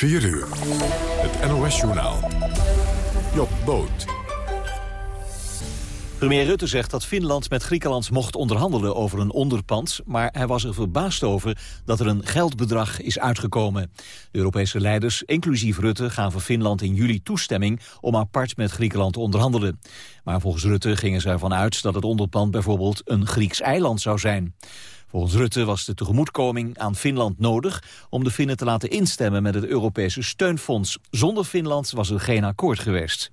4 uur. Het NOS-journaal. Job Boot. Premier Rutte zegt dat Finland met Griekenland mocht onderhandelen over een onderpand, maar hij was er verbaasd over dat er een geldbedrag is uitgekomen. De Europese leiders, inclusief Rutte, gaven Finland in juli toestemming om apart met Griekenland te onderhandelen. Maar volgens Rutte gingen ze ervan uit dat het onderpand bijvoorbeeld een Grieks eiland zou zijn. Volgens Rutte was de tegemoetkoming aan Finland nodig om de Finnen te laten instemmen met het Europese steunfonds. Zonder Finland was er geen akkoord geweest.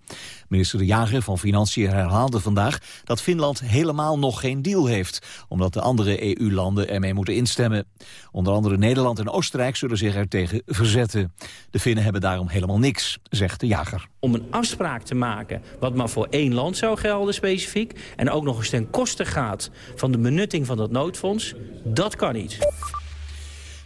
Minister De Jager van Financiën herhaalde vandaag dat Finland helemaal nog geen deal heeft, omdat de andere EU-landen ermee moeten instemmen. Onder andere Nederland en Oostenrijk zullen zich er tegen verzetten. De Finnen hebben daarom helemaal niks, zegt De Jager. Om een afspraak te maken wat maar voor één land zou gelden specifiek... en ook nog eens ten koste gaat van de benutting van dat noodfonds, dat kan niet.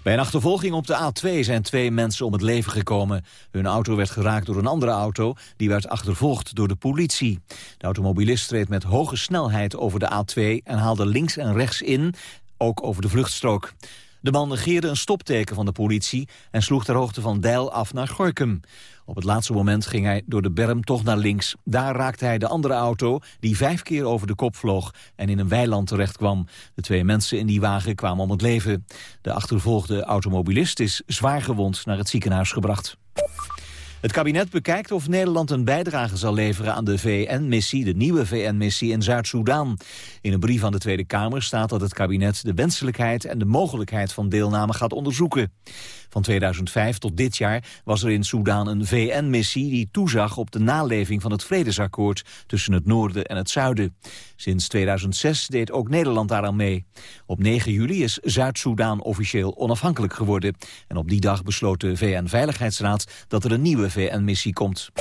Bij een achtervolging op de A2 zijn twee mensen om het leven gekomen. Hun auto werd geraakt door een andere auto, die werd achtervolgd door de politie. De automobilist reed met hoge snelheid over de A2 en haalde links en rechts in, ook over de vluchtstrook. De man negeerde een stopteken van de politie en sloeg ter hoogte van Deil af naar Gorkum. Op het laatste moment ging hij door de berm toch naar links. Daar raakte hij de andere auto, die vijf keer over de kop vloog en in een weiland terecht kwam. De twee mensen in die wagen kwamen om het leven. De achtervolgde automobilist is zwaar gewond naar het ziekenhuis gebracht. Het kabinet bekijkt of Nederland een bijdrage zal leveren aan de VN-missie, de nieuwe VN-missie in Zuid-Soedan. In een brief aan de Tweede Kamer staat dat het kabinet de wenselijkheid en de mogelijkheid van deelname gaat onderzoeken. Van 2005 tot dit jaar was er in Soedan een VN-missie die toezag op de naleving van het vredesakkoord tussen het noorden en het zuiden. Sinds 2006 deed ook Nederland daaraan mee. Op 9 juli is Zuid-Soedan officieel onafhankelijk geworden. En op die dag besloot de VN-veiligheidsraad dat er een nieuwe VN-missie komt.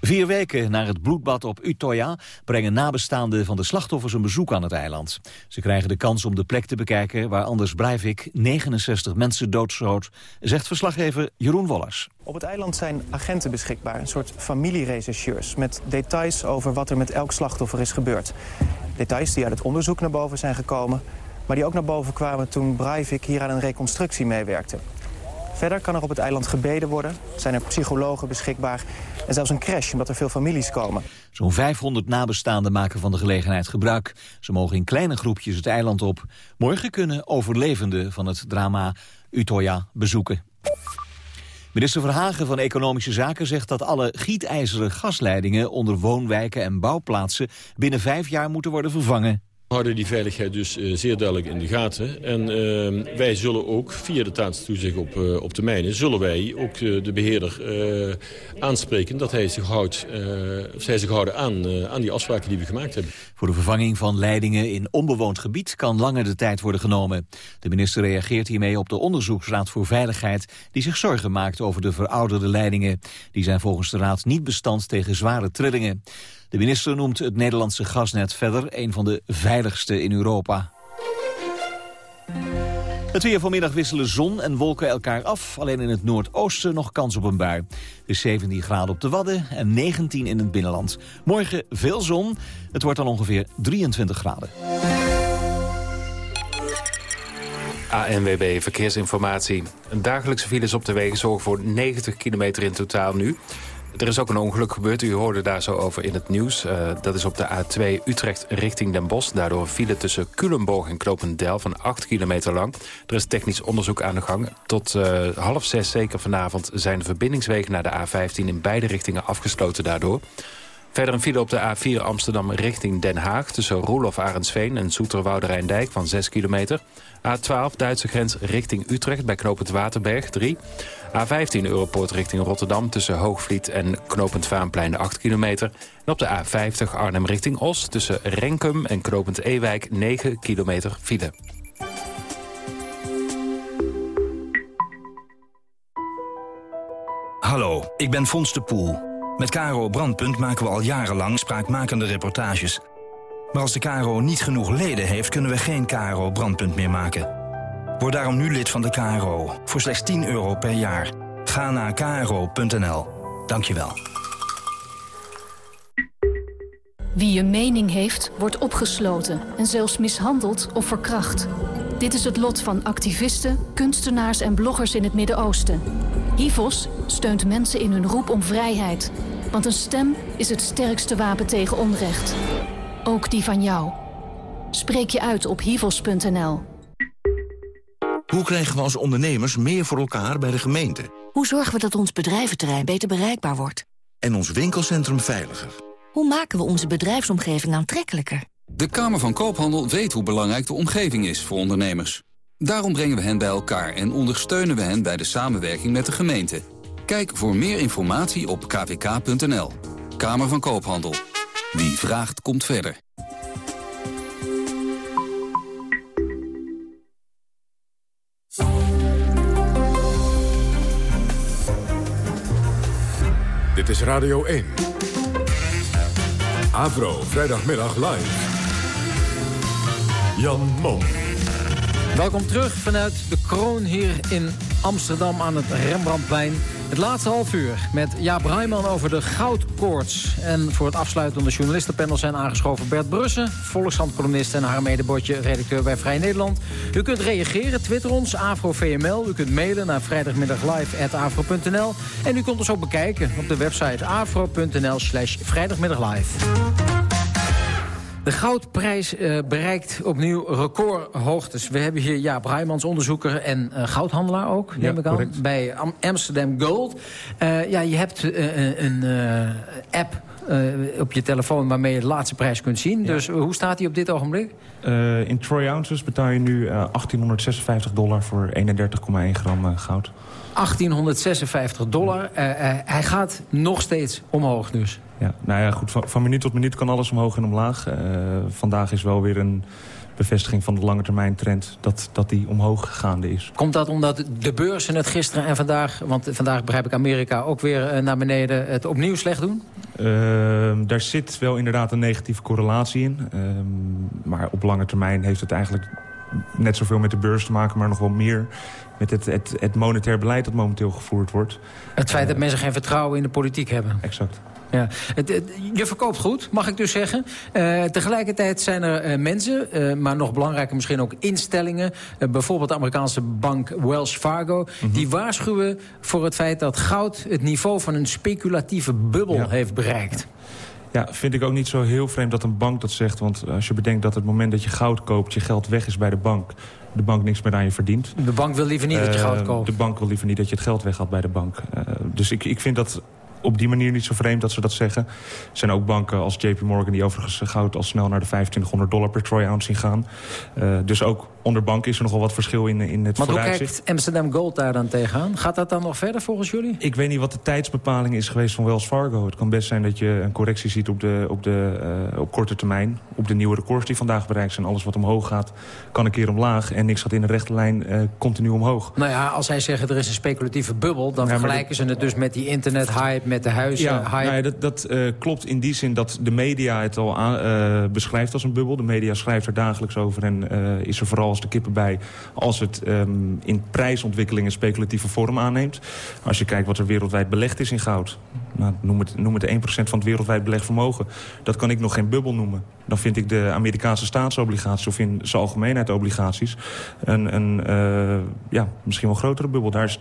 Vier weken na het bloedbad op Utoya brengen nabestaanden van de slachtoffers een bezoek aan het eiland. Ze krijgen de kans om de plek te bekijken waar Anders Breivik 69 mensen doodschoot, zegt verslaggever Jeroen Wollers. Op het eiland zijn agenten beschikbaar, een soort familierechercheurs... met details over wat er met elk slachtoffer is gebeurd. Details die uit het onderzoek naar boven zijn gekomen... maar die ook naar boven kwamen toen Breivik hier aan een reconstructie meewerkte. Verder kan er op het eiland gebeden worden, zijn er psychologen beschikbaar... en zelfs een crash, omdat er veel families komen. Zo'n 500 nabestaanden maken van de gelegenheid gebruik. Ze mogen in kleine groepjes het eiland op. Morgen kunnen overlevenden van het drama Utoya bezoeken. Minister Verhagen van Economische Zaken zegt dat alle gietijzeren gasleidingen onder woonwijken en bouwplaatsen binnen vijf jaar moeten worden vervangen. Houden die veiligheid dus uh, zeer duidelijk in de gaten. En uh, wij zullen ook via de staatstoezicht op, uh, op termijnen... zullen wij ook de beheerder aanspreken dat hij zich houdt, zij zich houden aan, aan die afspraken die we gemaakt hebben. Voor de vervanging van leidingen in onbewoond gebied kan langer de tijd worden genomen. De minister reageert hiermee op de Onderzoeksraad voor Veiligheid... die zich zorgen maakt over de verouderde leidingen. Die zijn volgens de raad niet bestand tegen zware trillingen. De minister noemt het Nederlandse gasnet verder een van de veiligste in Europa. Het weer vanmiddag wisselen zon en wolken elkaar af. Alleen in het noordoosten nog kans op een bui. Is 17 graden op de Wadden en 19 in het binnenland. Morgen veel zon. Het wordt dan ongeveer 23 graden. ANWB Verkeersinformatie. Een dagelijkse files op de wegen zorgen voor 90 kilometer in totaal nu. Er is ook een ongeluk gebeurd. U hoorde daar zo over in het nieuws. Uh, dat is op de A2 Utrecht richting Den Bosch. Daardoor file tussen Culemborg en Knopendel van 8 kilometer lang. Er is technisch onderzoek aan de gang. Tot uh, half zes zeker vanavond zijn de verbindingswegen naar de A15... in beide richtingen afgesloten daardoor. Verder een file op de A4 Amsterdam richting Den Haag... tussen Roelof Arendsveen en Zoeterwoude Rijndijk van 6 kilometer. A12 Duitse grens richting Utrecht bij knooppunt Waterberg 3. A15 Europoort richting Rotterdam tussen Hoogvliet en knooppunt Vaanplein 8 kilometer. En op de A50 Arnhem richting Os tussen Renkum en knooppunt Ewijk 9 kilometer file. Hallo, ik ben Fons de Poel. Met Caro Brandpunt maken we al jarenlang spraakmakende reportages. Maar als de KRO niet genoeg leden heeft, kunnen we geen KRO Brandpunt meer maken. Word daarom nu lid van de KRO, voor slechts 10 euro per jaar. Ga naar kro.nl. Dank je wel. Wie een mening heeft, wordt opgesloten en zelfs mishandeld of verkracht. Dit is het lot van activisten, kunstenaars en bloggers in het Midden-Oosten. Hivos steunt mensen in hun roep om vrijheid. Want een stem is het sterkste wapen tegen onrecht. Ook die van jou. Spreek je uit op hivos.nl. Hoe krijgen we als ondernemers meer voor elkaar bij de gemeente? Hoe zorgen we dat ons bedrijventerrein beter bereikbaar wordt? En ons winkelcentrum veiliger? Hoe maken we onze bedrijfsomgeving aantrekkelijker? De Kamer van Koophandel weet hoe belangrijk de omgeving is voor ondernemers. Daarom brengen we hen bij elkaar en ondersteunen we hen bij de samenwerking met de gemeente. Kijk voor meer informatie op kvk.nl. Kamer van Koophandel. Wie vraagt, komt verder. Dit is Radio 1. Avro, vrijdagmiddag live. Jan Mom. Welkom terug vanuit de kroon hier in Amsterdam aan het Rembrandtplein. Het laatste half uur met Jaap Rijman over de goudkoorts. En voor het afsluitende journalistenpanel zijn aangeschoven Bert Brussen... Volkshandcolumnist en Harmede Botje, redacteur bij Vrij Nederland. U kunt reageren, twitter ons, AfroVML. U kunt mailen naar vrijdagmiddaglive.afro.nl. En u kunt ons ook bekijken op de website afro.nl slash vrijdagmiddaglive. De goudprijs uh, bereikt opnieuw recordhoogtes. We hebben hier Jaap Heijmans, onderzoeker en uh, goudhandelaar ook, neem ik aan. Bij Amsterdam Gold. Uh, ja, je hebt een app op je telefoon waarmee je de laatste prijs kunt zien. Ja. Dus hoe staat die op dit ogenblik? in troy ounces betaal je nu 1856 dollar voor 31,1 gram goud. 1856 dollar. hij gaat nog steeds omhoog dus. Ja, nou ja, goed, van, van, minuut tot minuut kan alles omhoog en omlaag. Uh, vandaag is wel weer een bevestiging van de lange termijn trend dat, dat die omhoog gaande is. Komt dat omdat de beurzen het gisteren en vandaag... want vandaag begrijp ik Amerika ook weer naar beneden het opnieuw slecht doen? Uh, daar zit wel inderdaad een negatieve correlatie in. Uh, maar op lange termijn heeft het eigenlijk net zoveel met de beurs te maken... maar nog wel meer met het, het, het monetair beleid dat momenteel gevoerd wordt. Het feit dat mensen geen vertrouwen in de politiek hebben. Exact. Ja. Je verkoopt goed, mag ik dus zeggen. Uh, tegelijkertijd zijn er uh, mensen, uh, maar nog belangrijker misschien ook instellingen... bijvoorbeeld de Amerikaanse bank Wells Fargo... Mm -hmm. die waarschuwen voor het feit dat goud het niveau van een speculatieve bubbel ja. heeft bereikt. Ja, vind ik ook niet zo heel vreemd dat een bank dat zegt. Want als je bedenkt dat het moment dat je goud koopt... je geld weg is bij de bank de bank niks meer aan je verdient. De bank wil liever niet uh, dat je goud koopt? De bank wil liever niet dat je het geld weghaalt bij de bank. Uh, dus ik, ik vind dat op die manier niet zo vreemd dat ze dat zeggen. Er zijn ook banken als JP Morgan die overigens goud al snel naar de 2500 dollar per troy ounce zien gaan. Uh, dus ook onder banken is er nogal wat verschil in, in het Maar hoe kijkt Amsterdam Gold daar dan tegenaan? Gaat dat dan nog verder volgens jullie? Ik weet niet wat de tijdsbepaling is geweest van Wells Fargo. Het kan best zijn dat je een correctie ziet op, de, op, de, uh, op korte termijn. Op de nieuwe records die vandaag bereikt zijn. Alles wat omhoog gaat, kan een keer omlaag. En niks gaat in de rechte lijn uh, continu omhoog. Nou ja, als zij zeggen er is een speculatieve bubbel... dan ja, vergelijken ze het dus met die internet-hype, met de huizen ja, hype. Nou ja, dat, dat uh, klopt in die zin dat de media het al aan, beschrijft als een bubbel. De media schrijft er dagelijks over en is er vooral als de kippen bij als het um, in prijsontwikkelingen speculatieve vorm aanneemt. Als je kijkt wat er wereldwijd belegd is in goud. Nou, noem, het, noem het 1% van het wereldwijd belegd vermogen. Dat kan ik nog geen bubbel noemen. Dan vind ik de Amerikaanse staatsobligaties... of in zijn algemeenheid obligaties... een, een uh, ja, misschien wel grotere bubbel. Daar is 80%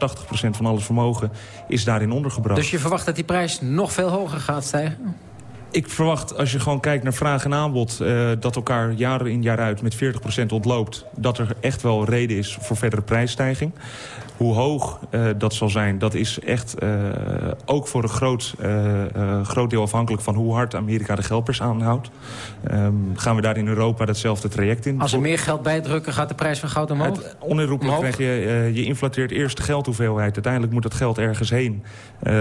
van alles vermogen is daarin ondergebracht. Dus je verwacht dat die prijs nog veel hoger gaat stijgen? Ik verwacht, als je gewoon kijkt naar vraag en aanbod... Uh, dat elkaar jaar in jaar uit met 40% ontloopt... dat er echt wel reden is voor verdere prijsstijging. Hoe hoog uh, dat zal zijn, dat is echt uh, ook voor een groot, uh, groot deel afhankelijk... van hoe hard Amerika de geldpers aanhoudt. Um, gaan we daar in Europa datzelfde traject in? Als er meer geld bijdrukken, gaat de prijs van goud omhoog? Het, onherroepelijk krijg je, je inflateert eerst de geldhoeveelheid. Uiteindelijk moet dat geld ergens heen.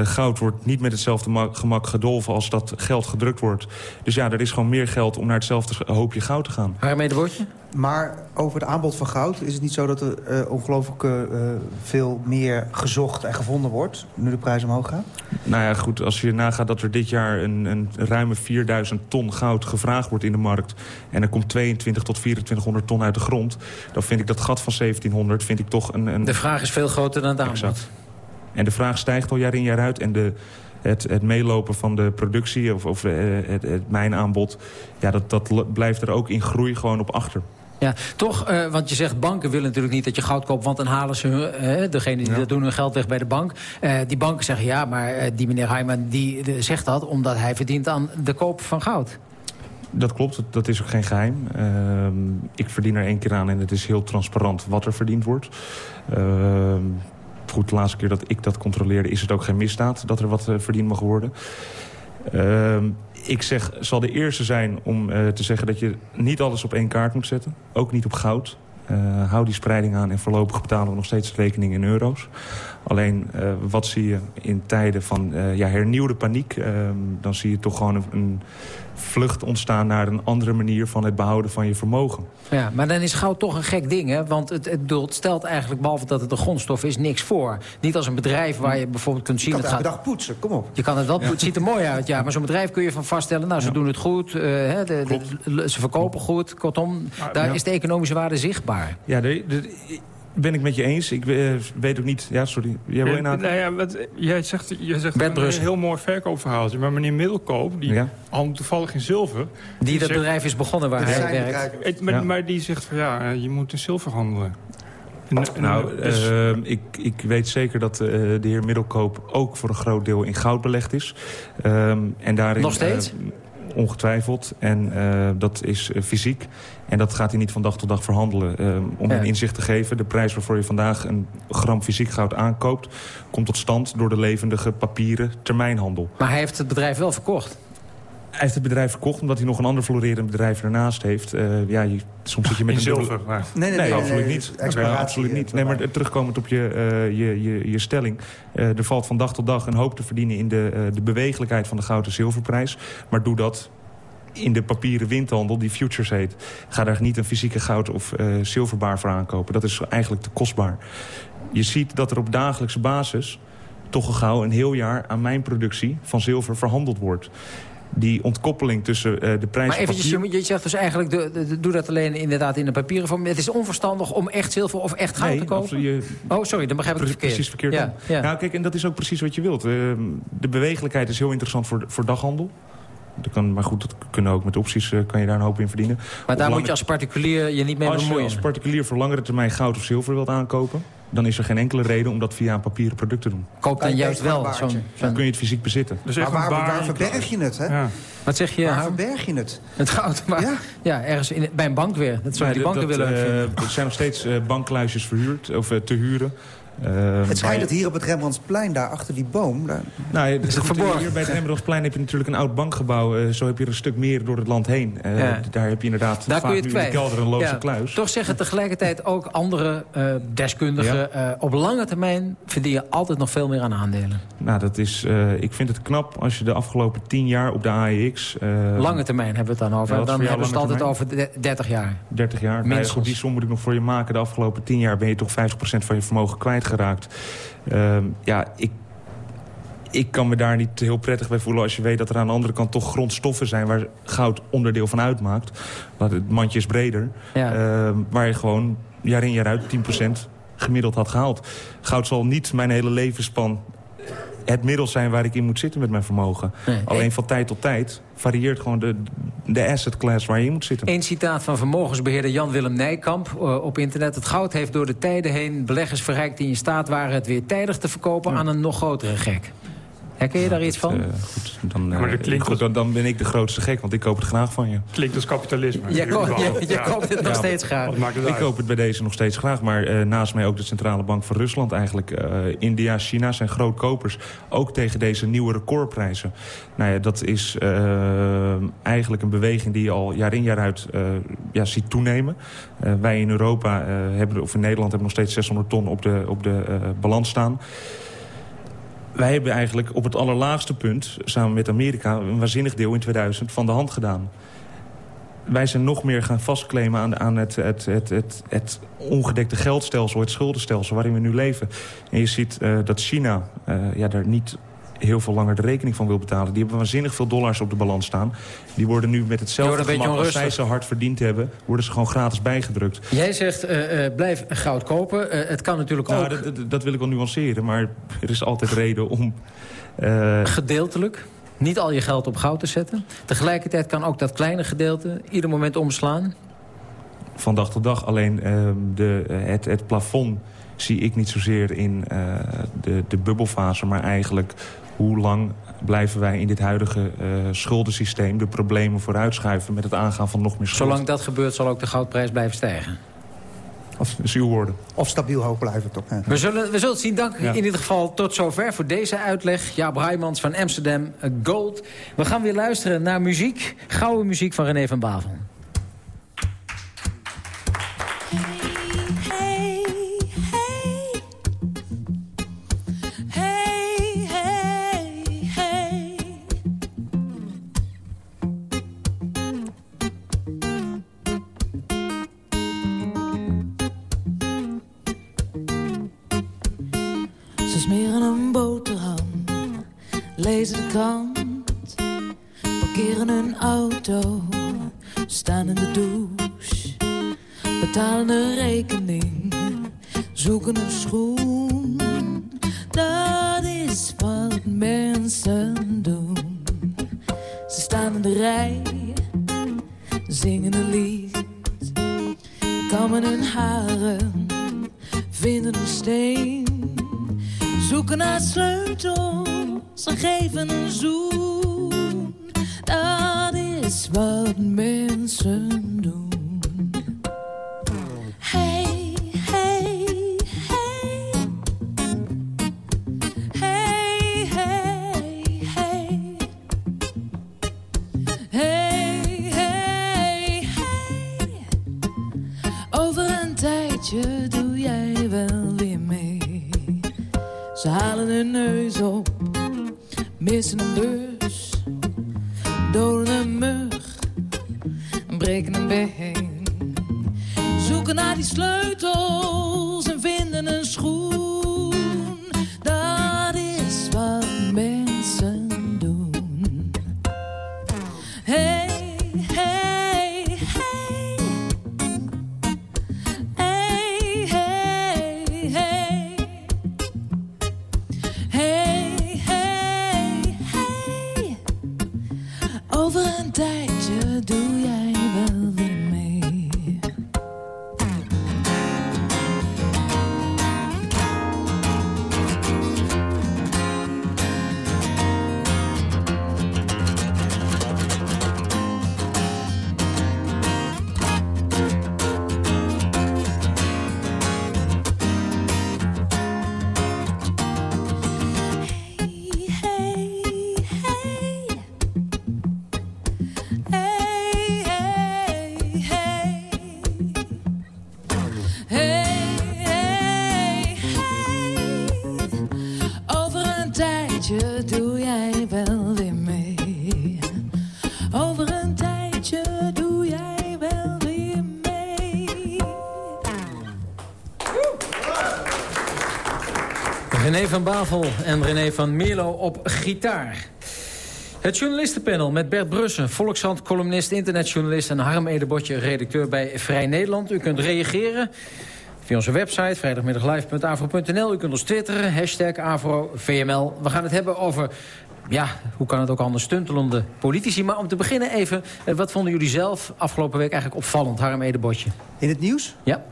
goud wordt niet met hetzelfde gemak gedolven als dat geld gedrukt wordt. Dus ja, er is gewoon meer geld om naar hetzelfde hoopje goud te gaan. Waarmee de woordje? Maar over het aanbod van goud is het niet zo dat er uh, ongelooflijk uh, veel meer gezocht en gevonden wordt... nu de prijs omhoog gaat? Nou ja, goed, als je nagaat dat er dit jaar een, een ruime 4000 ton goud gevraagd wordt in de markt... en er komt 22 tot 2400 ton uit de grond... dan vind ik dat gat van 1700 vind ik toch een... een... De vraag is veel groter dan het aanbod. Exact. En de vraag stijgt al jaar in jaar uit en de het, het meelopen van de productie of, of het, het, het mijnaanbod... Ja, dat, dat blijft er ook in groei gewoon op achter. Ja, toch, uh, want je zegt banken willen natuurlijk niet dat je goud koopt... want dan halen ze, uh, degene die dat doen, hun geld weg bij de bank. Uh, die banken zeggen, ja, maar die meneer Heijman die zegt dat... omdat hij verdient aan de koop van goud. Dat klopt, dat is ook geen geheim. Ehm, ik verdien er één keer aan en het is heel transparant wat er verdiend wordt. Ehm, goed, de laatste keer dat ik dat controleerde is het ook geen misdaad... dat er wat verdiend mag worden. Ehm, ik zeg, zal de eerste zijn om uh, te zeggen dat je niet alles op één kaart moet zetten. Ook niet op goud. Uh, hou die spreiding aan en voorlopig betalen we nog steeds rekening in euro's. Alleen, uh, wat zie je in tijden van ja, hernieuwde paniek? dan zie je toch gewoon een, een vlucht ontstaan naar een andere manier van het behouden van je vermogen. Ja, maar dan is goud toch een gek ding, hè? Want het, het, het stelt eigenlijk, behalve dat het een grondstof is, niks voor. Niet als een bedrijf waar je bijvoorbeeld kunt zien... Je kan het gaat... dag poetsen, kom op. Je kan het wel poetsen, het ziet er mooi uit, ja. Maar zo'n bedrijf kun je van vaststellen, nou, ze doen het goed. Uh, hè, de, de, ze verkopen goed, kortom, daar is de economische waarde zichtbaar. Ja, de, ben ik met je eens. Ik uh, weet ook niet... Ja, sorry. Jij wil nou ja, wat, jij zegt, jij zegt een heel mooi verkoopverhaaltje. Maar meneer Middelkoop, die ja. handelt toevallig in zilver... Die, die dat zegt, bedrijf is begonnen waar hij werkt. Het, maar, ja. maar, die zegt van ja, je moet in zilver handelen. nou, dus... uh, ik, ik weet zeker dat uh, de heer Middelkoop ook voor een groot deel in goud belegd is. Um, en daarin, Nog steeds? Ongetwijfeld. En uh, dat is uh, fysiek. En dat gaat hij niet van dag tot dag verhandelen. Uh, om een inzicht te geven, de prijs waarvoor je vandaag een gram fysiek goud aankoopt... komt tot stand door de levendige papieren termijnhandel. Maar hij heeft het bedrijf wel verkocht? Hij heeft het bedrijf verkocht omdat hij nog een ander florerend bedrijf ernaast heeft. Uh, ja, je, soms zit je met In een zilver, maar... Nee, nee, nee, nee absoluut niet. Nee, absoluut niet. Nee, maar terugkomend op je, uh, je, je, je stelling. Uh, er valt van dag tot dag een hoop te verdienen in de, de bewegelijkheid van de goud- en zilverprijs. Maar doe dat in de papieren windhandel, die futures heet. Ga daar niet een fysieke goud- of uh, zilverbaar voor aankopen. Dat is eigenlijk te kostbaar. Je ziet dat er op dagelijkse basis toch al gauw een heel jaar aan mijn productie van zilver verhandeld wordt die ontkoppeling tussen uh, de prijs maar eventjes, je, je zegt dus eigenlijk, de, de, doe dat alleen inderdaad in de papieren vorm. Het is onverstandig om echt zilver of echt goud nee, te kopen? Je, oh, sorry, dan begrijp ik het verkeerd. Precies verkeerd. Ja, ja. Nou, kijk, en dat is ook precies wat je wilt. Uh, de bewegelijkheid is heel interessant voor, voor daghandel. Dat kan, maar goed, dat kunnen ook met opties uh, kan je daar een hoop in verdienen. Maar daar lange... moet je als particulier je niet mee als bemoeien? Als je als particulier voor langere termijn goud of zilver wilt aankopen... dan is er geen enkele reden om dat via een papieren product te doen. Koop dan juist wel zo'n... Zo dan kun je het fysiek bezitten. Dus maar waar, waar verberg je het, hè? Ja. Wat zeg je? Waar verberg je het? Het goud, maar, ja. ja, ergens in, bij een bank weer. Dat zou die banken dat, willen uh, Er zijn nog steeds uh, bankkluisjes verhuurd, of uh, te huren. Uh, het schijnt dat hier op het Rembrandtsplein, daar achter die boom... Daar... Nou, ja, is het verborgen. Hier bij het Rembrandtsplein heb je natuurlijk een oud bankgebouw. Uh, zo heb je er een stuk meer door het land heen. Uh, ja. Daar heb je inderdaad daar vaak kun je het in de kelder een loze ja. kluis. Toch zeggen tegelijkertijd ook andere deskundigen... Ja. op lange termijn verdien je altijd nog veel meer aan aandelen. Nou, dat is, ik vind het knap als je de afgelopen tien jaar op de AEX... lange termijn hebben we het dan over. dan hebben we het altijd over 30 jaar. 30 jaar. Nou, goed, die som moet ik nog voor je maken. De afgelopen tien jaar ben je toch 50% van je vermogen kwijtgeraakt. Um, ja, ik, ik kan me daar niet heel prettig bij voelen... als je weet dat er aan de andere kant toch grondstoffen zijn... waar goud onderdeel van uitmaakt. Want het mandje is breder. Ja. Uh, waar je gewoon jaar in jaar uit 10% gemiddeld had gehaald. Goud zal niet mijn hele levensspan het middel zijn waar ik in moet zitten met mijn vermogen. Nee. Alleen van tijd tot tijd varieert gewoon de, de asset class waar je in moet zitten. Eén citaat van vermogensbeheerder Jan-Willem Nijkamp uh, op internet. Het goud heeft door de tijden heen beleggers verrijkt die in staat waren... het weer tijdig te verkopen ja. aan een nog grotere gek. Herken je daar iets van? Uh, goed, dan, uh, ja, goed, dan, dan, ben ik de grootste gek, want ik koop het graag van je. Klinkt als kapitalisme. Ko je, je koopt het nog steeds graag. ik koop het bij deze nog steeds graag. Maar uh, naast mij ook de Centrale Bank van Rusland eigenlijk. India, China zijn grootkopers. Ook tegen deze nieuwe recordprijzen. Nou ja, dat is eigenlijk een beweging die je al jaar in jaar uit ja, ziet toenemen. wij in Europa, hebben, of in Nederland, hebben nog steeds 600 ton op de, op de balans staan wij hebben eigenlijk op het allerlaagste punt... samen met Amerika een waanzinnig deel in 2000 van de hand gedaan. Wij zijn nog meer gaan vastclaimen aan, aan het, het, het, het, ongedekte geldstelsel... het schuldenstelsel waarin we nu leven. En je ziet uh, dat China uh, ja, daar niet heel veel langer de rekening van wil betalen. Die hebben waanzinnig veel dollars op de balans staan. Die worden nu met hetzelfde gemak als zij zo hard verdiend hebben... worden ze gewoon gratis bijgedrukt. Jij zegt, uh, uh, blijf goud kopen. Uh, het kan natuurlijk nou, ook... Dat, dat wil ik wel nuanceren, maar er is altijd reden om... Gedeeltelijk? Niet al je geld op goud te zetten. Tegelijkertijd kan ook dat kleine gedeelte ieder moment omslaan. van dag tot dag. Alleen ehm, de, het, het plafond zie ik niet zozeer in de, de bubbelfase... maar eigenlijk hoe lang blijven wij in dit huidige uh, schuldensysteem... de problemen vooruitschuiven met het aangaan van nog meer schulden. Zolang dat gebeurt zal ook de goudprijs blijven stijgen? Of, is uw woorden. Of stabiel hoog blijven, toch? We, zullen, we zullen het zien. Dank in ieder geval tot zover voor deze uitleg. Jaap Heijmans van Amsterdam Gold. We gaan weer luisteren naar muziek. Gouden muziek van René van Bavel. Een schoen. Van Bavel en René van Meerlo op gitaar. Het journalistenpanel met Bert Brussen, Volkshand-columnist, internetjournalist... en Harm Edebotje, redacteur bij Vrij Nederland. U kunt reageren via onze website vrijdagmiddaglive.avro.nl. U kunt ons twitteren, hashtag AvroVML. We gaan het hebben over ja, hoe kan het ook anders, stuntelende politici. Maar om te beginnen even, eh, wat vonden jullie zelf afgelopen week eigenlijk opvallend, Harm Edebotje? In het nieuws? Ja.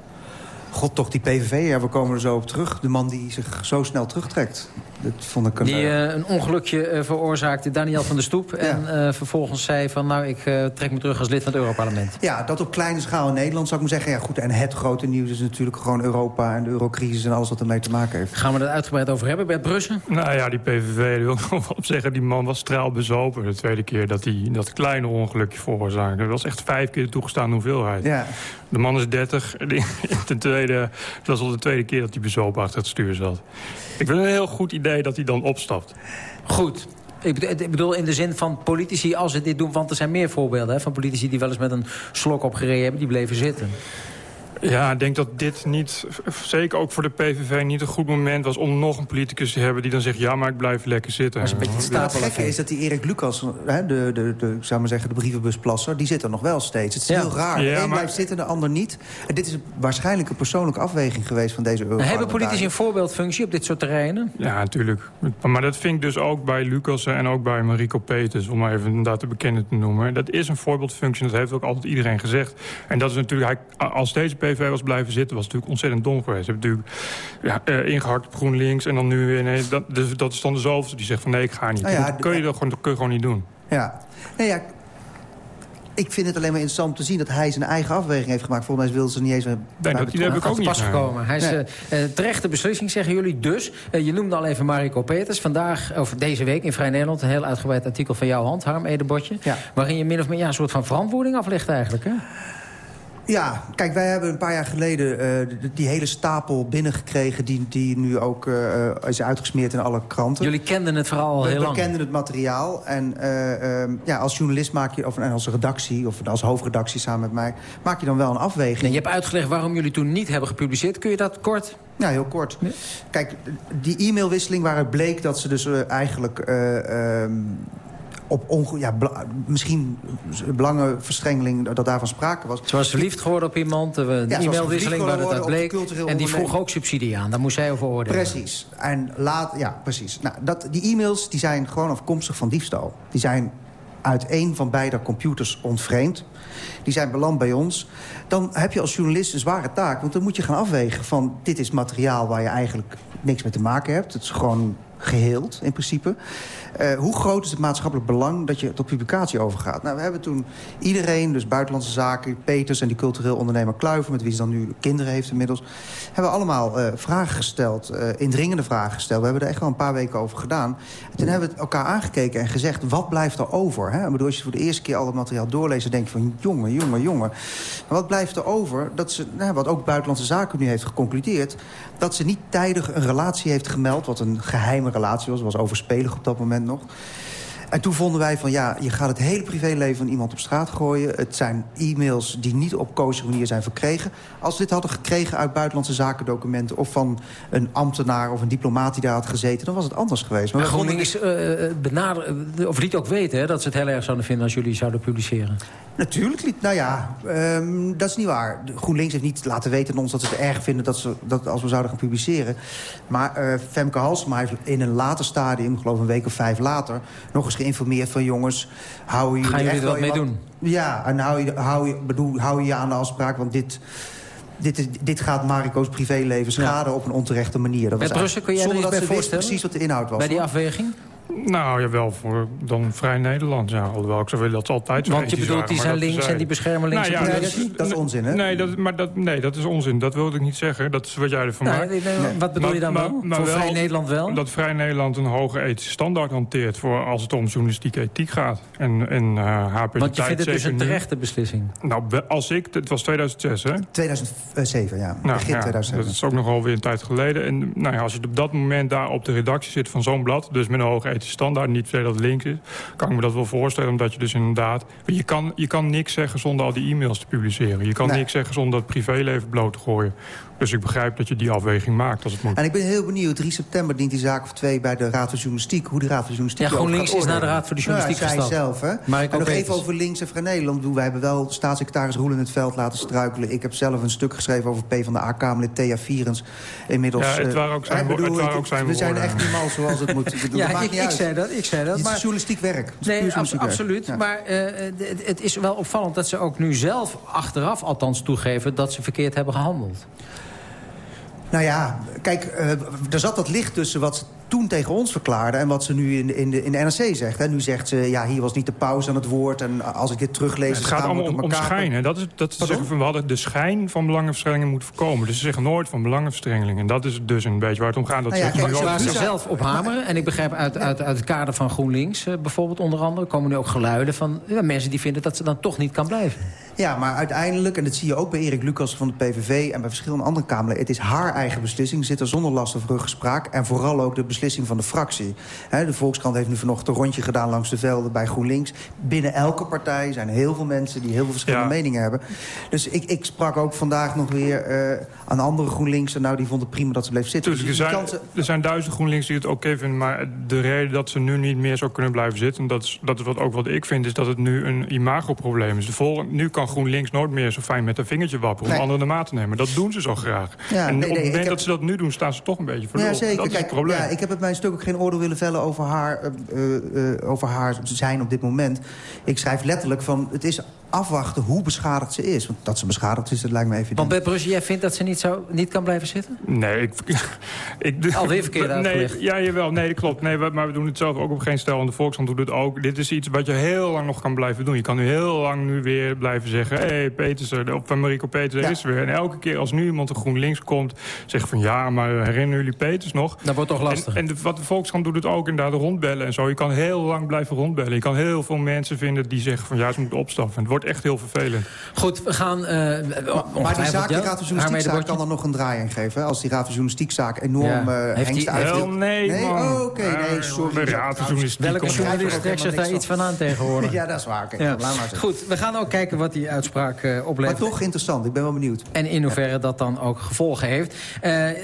God, toch die PVV, we komen er zo op terug. De man die zich zo snel terugtrekt. Dat vond ik een, die uh, een ongelukje uh, veroorzaakte, Daniel van der Stoep. En uh, vervolgens zei van, nou, ik trek me terug als lid van het Europarlement. Ja, dat op kleine schaal in Nederland zou ik maar zeggen. Ja, goed, en het grote nieuws is natuurlijk gewoon Europa en de eurocrisis... en alles wat ermee te maken heeft. Gaan we het uitgebreid over hebben, Bert Brussen? Nou ja, die PVV, wil ik nog op zeggen, die man was straalbezopen. De tweede keer dat hij dat kleine ongelukje veroorzaakte. Dat was echt vijf keer de toegestaande hoeveelheid. Ja. De man is 30. Ten tweede, het was al de tweede keer dat hij bezopen achter het stuur zat. Ik vind het een heel goed idee dat hij dan opstapt. Goed. Ik bedoel in de zin van politici als ze dit doen... want er zijn meer voorbeelden hè, van politici die wel eens met een slok opgereden hebben... die bleven zitten. Ja, ik denk dat dit niet, zeker ook voor de PVV, niet een goed moment was... om nog een politicus te hebben die dan zegt... ja, maar ik blijf lekker zitten. Maar het gekke is dat die Erik Lucas, hè, de, de, de, zou maar zeggen, de brievenbusplasser... die zit er nog wel steeds. Het is Ja. heel raar. Ja, de een maar- blijft zitten, de ander niet. En dit is waarschijnlijk een persoonlijke afweging geweest van deze Hebben politici een voorbeeldfunctie op dit soort terreinen? Ja, natuurlijk. Maar dat vind ik dus ook bij Lucas en ook bij Mariko Peters... om maar even inderdaad de bekende te noemen. Dat is een voorbeeldfunctie, dat heeft ook altijd iedereen gezegd. En dat is natuurlijk, hij, als deze PV was blijven zitten... was het natuurlijk ontzettend dom geweest. Hij heeft natuurlijk ja, eh, ingehakt op GroenLinks en dan nu weer... Nee, dat, dus, dat is dan de zoveelste die zegt van nee, ik ga niet. Nou ja, dat kun je, dat gewoon, dat kun je gewoon niet doen. Ja. Nee, ja. Ik vind het alleen maar interessant om te zien dat hij zijn eigen afweging heeft gemaakt. Volgens mij wilden ze niet eens... bij dat idee heb ik ook niet. pas gekomen. Hij is Nee. eh, eh, terechte beslissing, zeggen jullie dus. Eh, je noemde al even Mariko Peters. Vandaag, of deze week in Vrij Nederland... een heel uitgebreid artikel van jouw hand, Harm Edebotje. Waarin je min of meer ja, een soort van verantwoording aflegt eigenlijk. Hè? Ja, kijk, wij hebben een paar jaar geleden eh, die- hele stapel binnengekregen... die, die nu ook eh, is uitgesmeerd in alle kranten. Jullie kenden het verhaal al we, heel we lang. kenden het materiaal. En eh, ehm, ja, als journalist maak je, of en als redactie, of als hoofdredactie samen met mij... maak je dan wel een afweging. Nee, je hebt uitgelegd waarom jullie toen niet hebben gepubliceerd. Kun je dat kort? Ja, heel kort. Kijk, die e-mailwisseling waaruit bleek dat ze dus eigenlijk... eh, ehm, op ja, misschien belangenverstrengeling, dat daarvan sprake was. Ze was verliefd geworden op iemand, de, Ja, e-mailwisseling waar het uit bleek. En die vroeg ook subsidie aan. Daar moest zij over oordelen. Precies. En laat, ja, precies. Nou, dat, die e-mails die zijn gewoon afkomstig van diefstal. Die zijn uit een van beide computers ontvreemd. Die zijn beland bij ons. Dan heb je als journalist een zware taak. Want dan moet je gaan afwegen van... dit is materiaal waar je eigenlijk niks mee te maken hebt. Het is gewoon geheeld, in principe. Eh, hoe groot is het maatschappelijk belang dat je tot publicatie overgaat? Nou, we hebben toen iedereen, dus Buitenlandse Zaken, Peters... en die cultureel ondernemer Kluiver, met wie ze dan nu kinderen heeft inmiddels... hebben allemaal eh, vragen gesteld, eh, indringende vragen gesteld. We hebben er echt wel een paar weken over gedaan. En toen hebben we elkaar aangekeken en gezegd, wat blijft er over? Hè? Bedoel, als je voor de eerste keer al het materiaal doorleest... dan denk je van, jongen, jongen, jongen. Maar wat blijft er over? Dat ze, nou, wat ook Buitenlandse Zaken nu heeft geconcludeerd... dat ze niet tijdig een relatie heeft gemeld... wat een geheime relatie was, was overspelig op dat moment nog... En toen vonden wij van ja, je gaat het hele privéleven van iemand op straat gooien. Het zijn e-mails die niet op koosje manier zijn verkregen. Als we dit hadden gekregen uit buitenlandse zakendocumenten... of van een ambtenaar of een diplomaat die daar had gezeten... dan was het anders geweest. Maar we vonden GroenLinks eh, benader, eh, of liet ook weten hè, dat ze het heel erg zouden vinden... als jullie zouden publiceren. Natuurlijk niet. Nou ja, ehm, dat is niet waar. GroenLinks heeft niet laten weten aan ons dat ze het erg vinden... dat, ze, dat als we zouden gaan publiceren. Maar eh, Femke Halsema heeft in een later stadium, geloof ik een week of vijf later... nog eens geïnformeerd van jongens, hou je Gaan jullie er wat mee doen? Ja, en hou je, hou, je, bedoel, hou je aan de afspraak, want dit... Dit, dit gaat Mariko's privéleven schaden op een onterechte manier. Dat Met was Brussel kun jij er iets bij voorstellen? precies wat de inhoud was. Bij die afweging? Nou, jawel, voor dan Vrij Nederland. Ja, alhoewel ik zou willen dat ze altijd zo Want je bedoelt, die zijn dat links en die beschermen links Nou en ja, politici? dat is onzin, hè? Nee, dat, maar dat, nee, dat is onzin. Dat wilde ik niet zeggen. Dat is wat jij ervan Nee, maakt. nee, nee, wat bedoel je dan wel? Voor Vrij Nederland wel? Dat Vrij Nederland een hoge ethische standaard hanteert... voor als het om journalistieke ethiek gaat. En, en eh HP Want je vindt het dus een terechte beslissing. Nou, als ik... Het was 2006, hè? 2007, ja. Nou, Begin ja, 2007. dat is ook nog alweer een tijd geleden. En nou ja, als je op dat moment daar op de redactie zit van zo'n blad... dus met een hoge ethische standaard, niet per se dat het links is... kan ik me dat wel voorstellen, omdat je dus inderdaad... Je kan, je kan niks zeggen zonder al die e-mails te publiceren. Je kan Nee. niks zeggen zonder het privéleven bloot te gooien. Dus ik begrijp dat je die afweging maakt als het moet. En ik ben heel benieuwd, 3 september dient die zaak of twee bij de Raad voor Journalistiek. Hoe de Raad voor Journalistiek Ja, GroenLinks gaat is naar de. Raad voor de Journalistiek Ja, zij gestapt. zelf, hè. Mariko en nog even over links en Vrij Nederland. Doen. Wij hebben wel staatssecretaris Roel in het veld laten struikelen. Ik heb zelf een stuk geschreven over PvdA-Kamerlid Thea Vierens. Inmiddels, Ja, het eh, waren ook zijn ik bedoel, het waren ik- ook zijn We zijn echt niet mal zoals het moet. Ik Ja, maakt ik, ik zei dat, ik zei dat. Het is Maar, journalistiek werk. Het is nee, journalistiek werk. absoluut. Ja. Maar eh, het is wel opvallend dat ze ook nu zelf achteraf althans toegeven... dat ze verkeerd hebben gehandeld. Nou ja, kijk, eh, er zat dat licht tussen wat toen tegen ons verklaarde... en wat ze nu in, in, de, in de NRC zegt. Hè. Nu zegt ze, ja, hier was niet de pauze aan het woord... en als ik dit teruglees... Het dan gaat allemaal om, om schijn. Hè? Dat is, dat is zeggen van, we hadden de schijn van belangenverstrengeling moeten voorkomen. Dus ze zeggen nooit van belangenverstrengeling. En dat is dus een beetje waar het om gaat. Dat Nou ja, ze Waar zelf op hameren. En ik begrijp uit, uit, uit het kader van GroenLinks eh, bijvoorbeeld onder andere... komen nu ook geluiden van ja, mensen die vinden dat ze dan toch niet kan blijven. Ja, maar uiteindelijk, en dat zie je ook bij Erik Lucas van de PVV... en bij verschillende andere Kamerleden... het is haar eigen beslissing, zit er zonder last of ruggespraak... en vooral ook de beslissing van de fractie. de Volkskrant heeft nu vanochtend een rondje gedaan langs de velden bij GroenLinks. Binnen elke partij zijn heel veel mensen die heel veel verschillende meningen hebben. Dus ik, ik sprak ook vandaag nog weer uh, aan andere GroenLinks... en nou, die vonden het prima dat ze bleef zitten. Dus er, zijn, er zijn duizend GroenLinks die het oké vinden... maar de reden dat ze nu niet meer zou kunnen blijven zitten... dat is, dat is wat ook wat ik vind, is dat het nu een imagoprobleem is. De volgende, nu kan GroenLinks nooit meer zo fijn met een vingertje wapperen... om anderen de maat te nemen. Dat doen ze zo graag. Ja, en op het moment dat ze dat nu doen, staan ze toch een beetje voor Ja, zeker. Dat is het probleem. Ja, ik heb het mijn stuk ook geen oordeel willen vellen over haar, uh, uh, over haar zijn op dit moment. Ik schrijf letterlijk van, het is afwachten hoe beschadigd ze is. Want dat ze beschadigd is, dat lijkt me evident. Want bij Brussel, jij vindt dat ze niet, zo, niet kan blijven zitten? Nee, ik... ik Alweer verkeerd uitgelegd. Nee, ja, jawel. Nee, dat klopt. Nee, maar we doen het zelf ook op geen stel. En de Volkshand doet het ook. Dit is iets wat je heel lang nog kan blijven doen. Je kan nu heel lang nu weer blijven zeggen... hé, hey, Petersen, of van Mariko Peters, ja. is weer. En elke keer als nu iemand een GroenLinks komt... zegt van ja, maar herinneren jullie Peters nog? Dat wordt toch lastig. En, de, wat de Volkshand doet het ook inderdaad rondbellen en zo. Je kan heel lang blijven rondbellen. Je kan heel veel mensen vinden die zeggen van ja, ze moeten opstappen. Het wordt echt heel vervelend. Goed, we gaan... Uh, maar die zaak, die Raad van Journalistiekzaak kan er nog een draai in geven. Als die Raad van Journalistiekzaak enorm ja. uh, hengst uit... nee, nee? Oh, oké, nee, sorry. De Raad van Journalistiek... Welke journalist trekt zich daar iets van aan tegenwoordig? ja, dat is waar. Okay. Ja. Goed, we gaan ook kijken wat die uitspraak uh, oplevert. Maar toch interessant, ik ben wel benieuwd. En in hoeverre dat dan ook gevolgen heeft.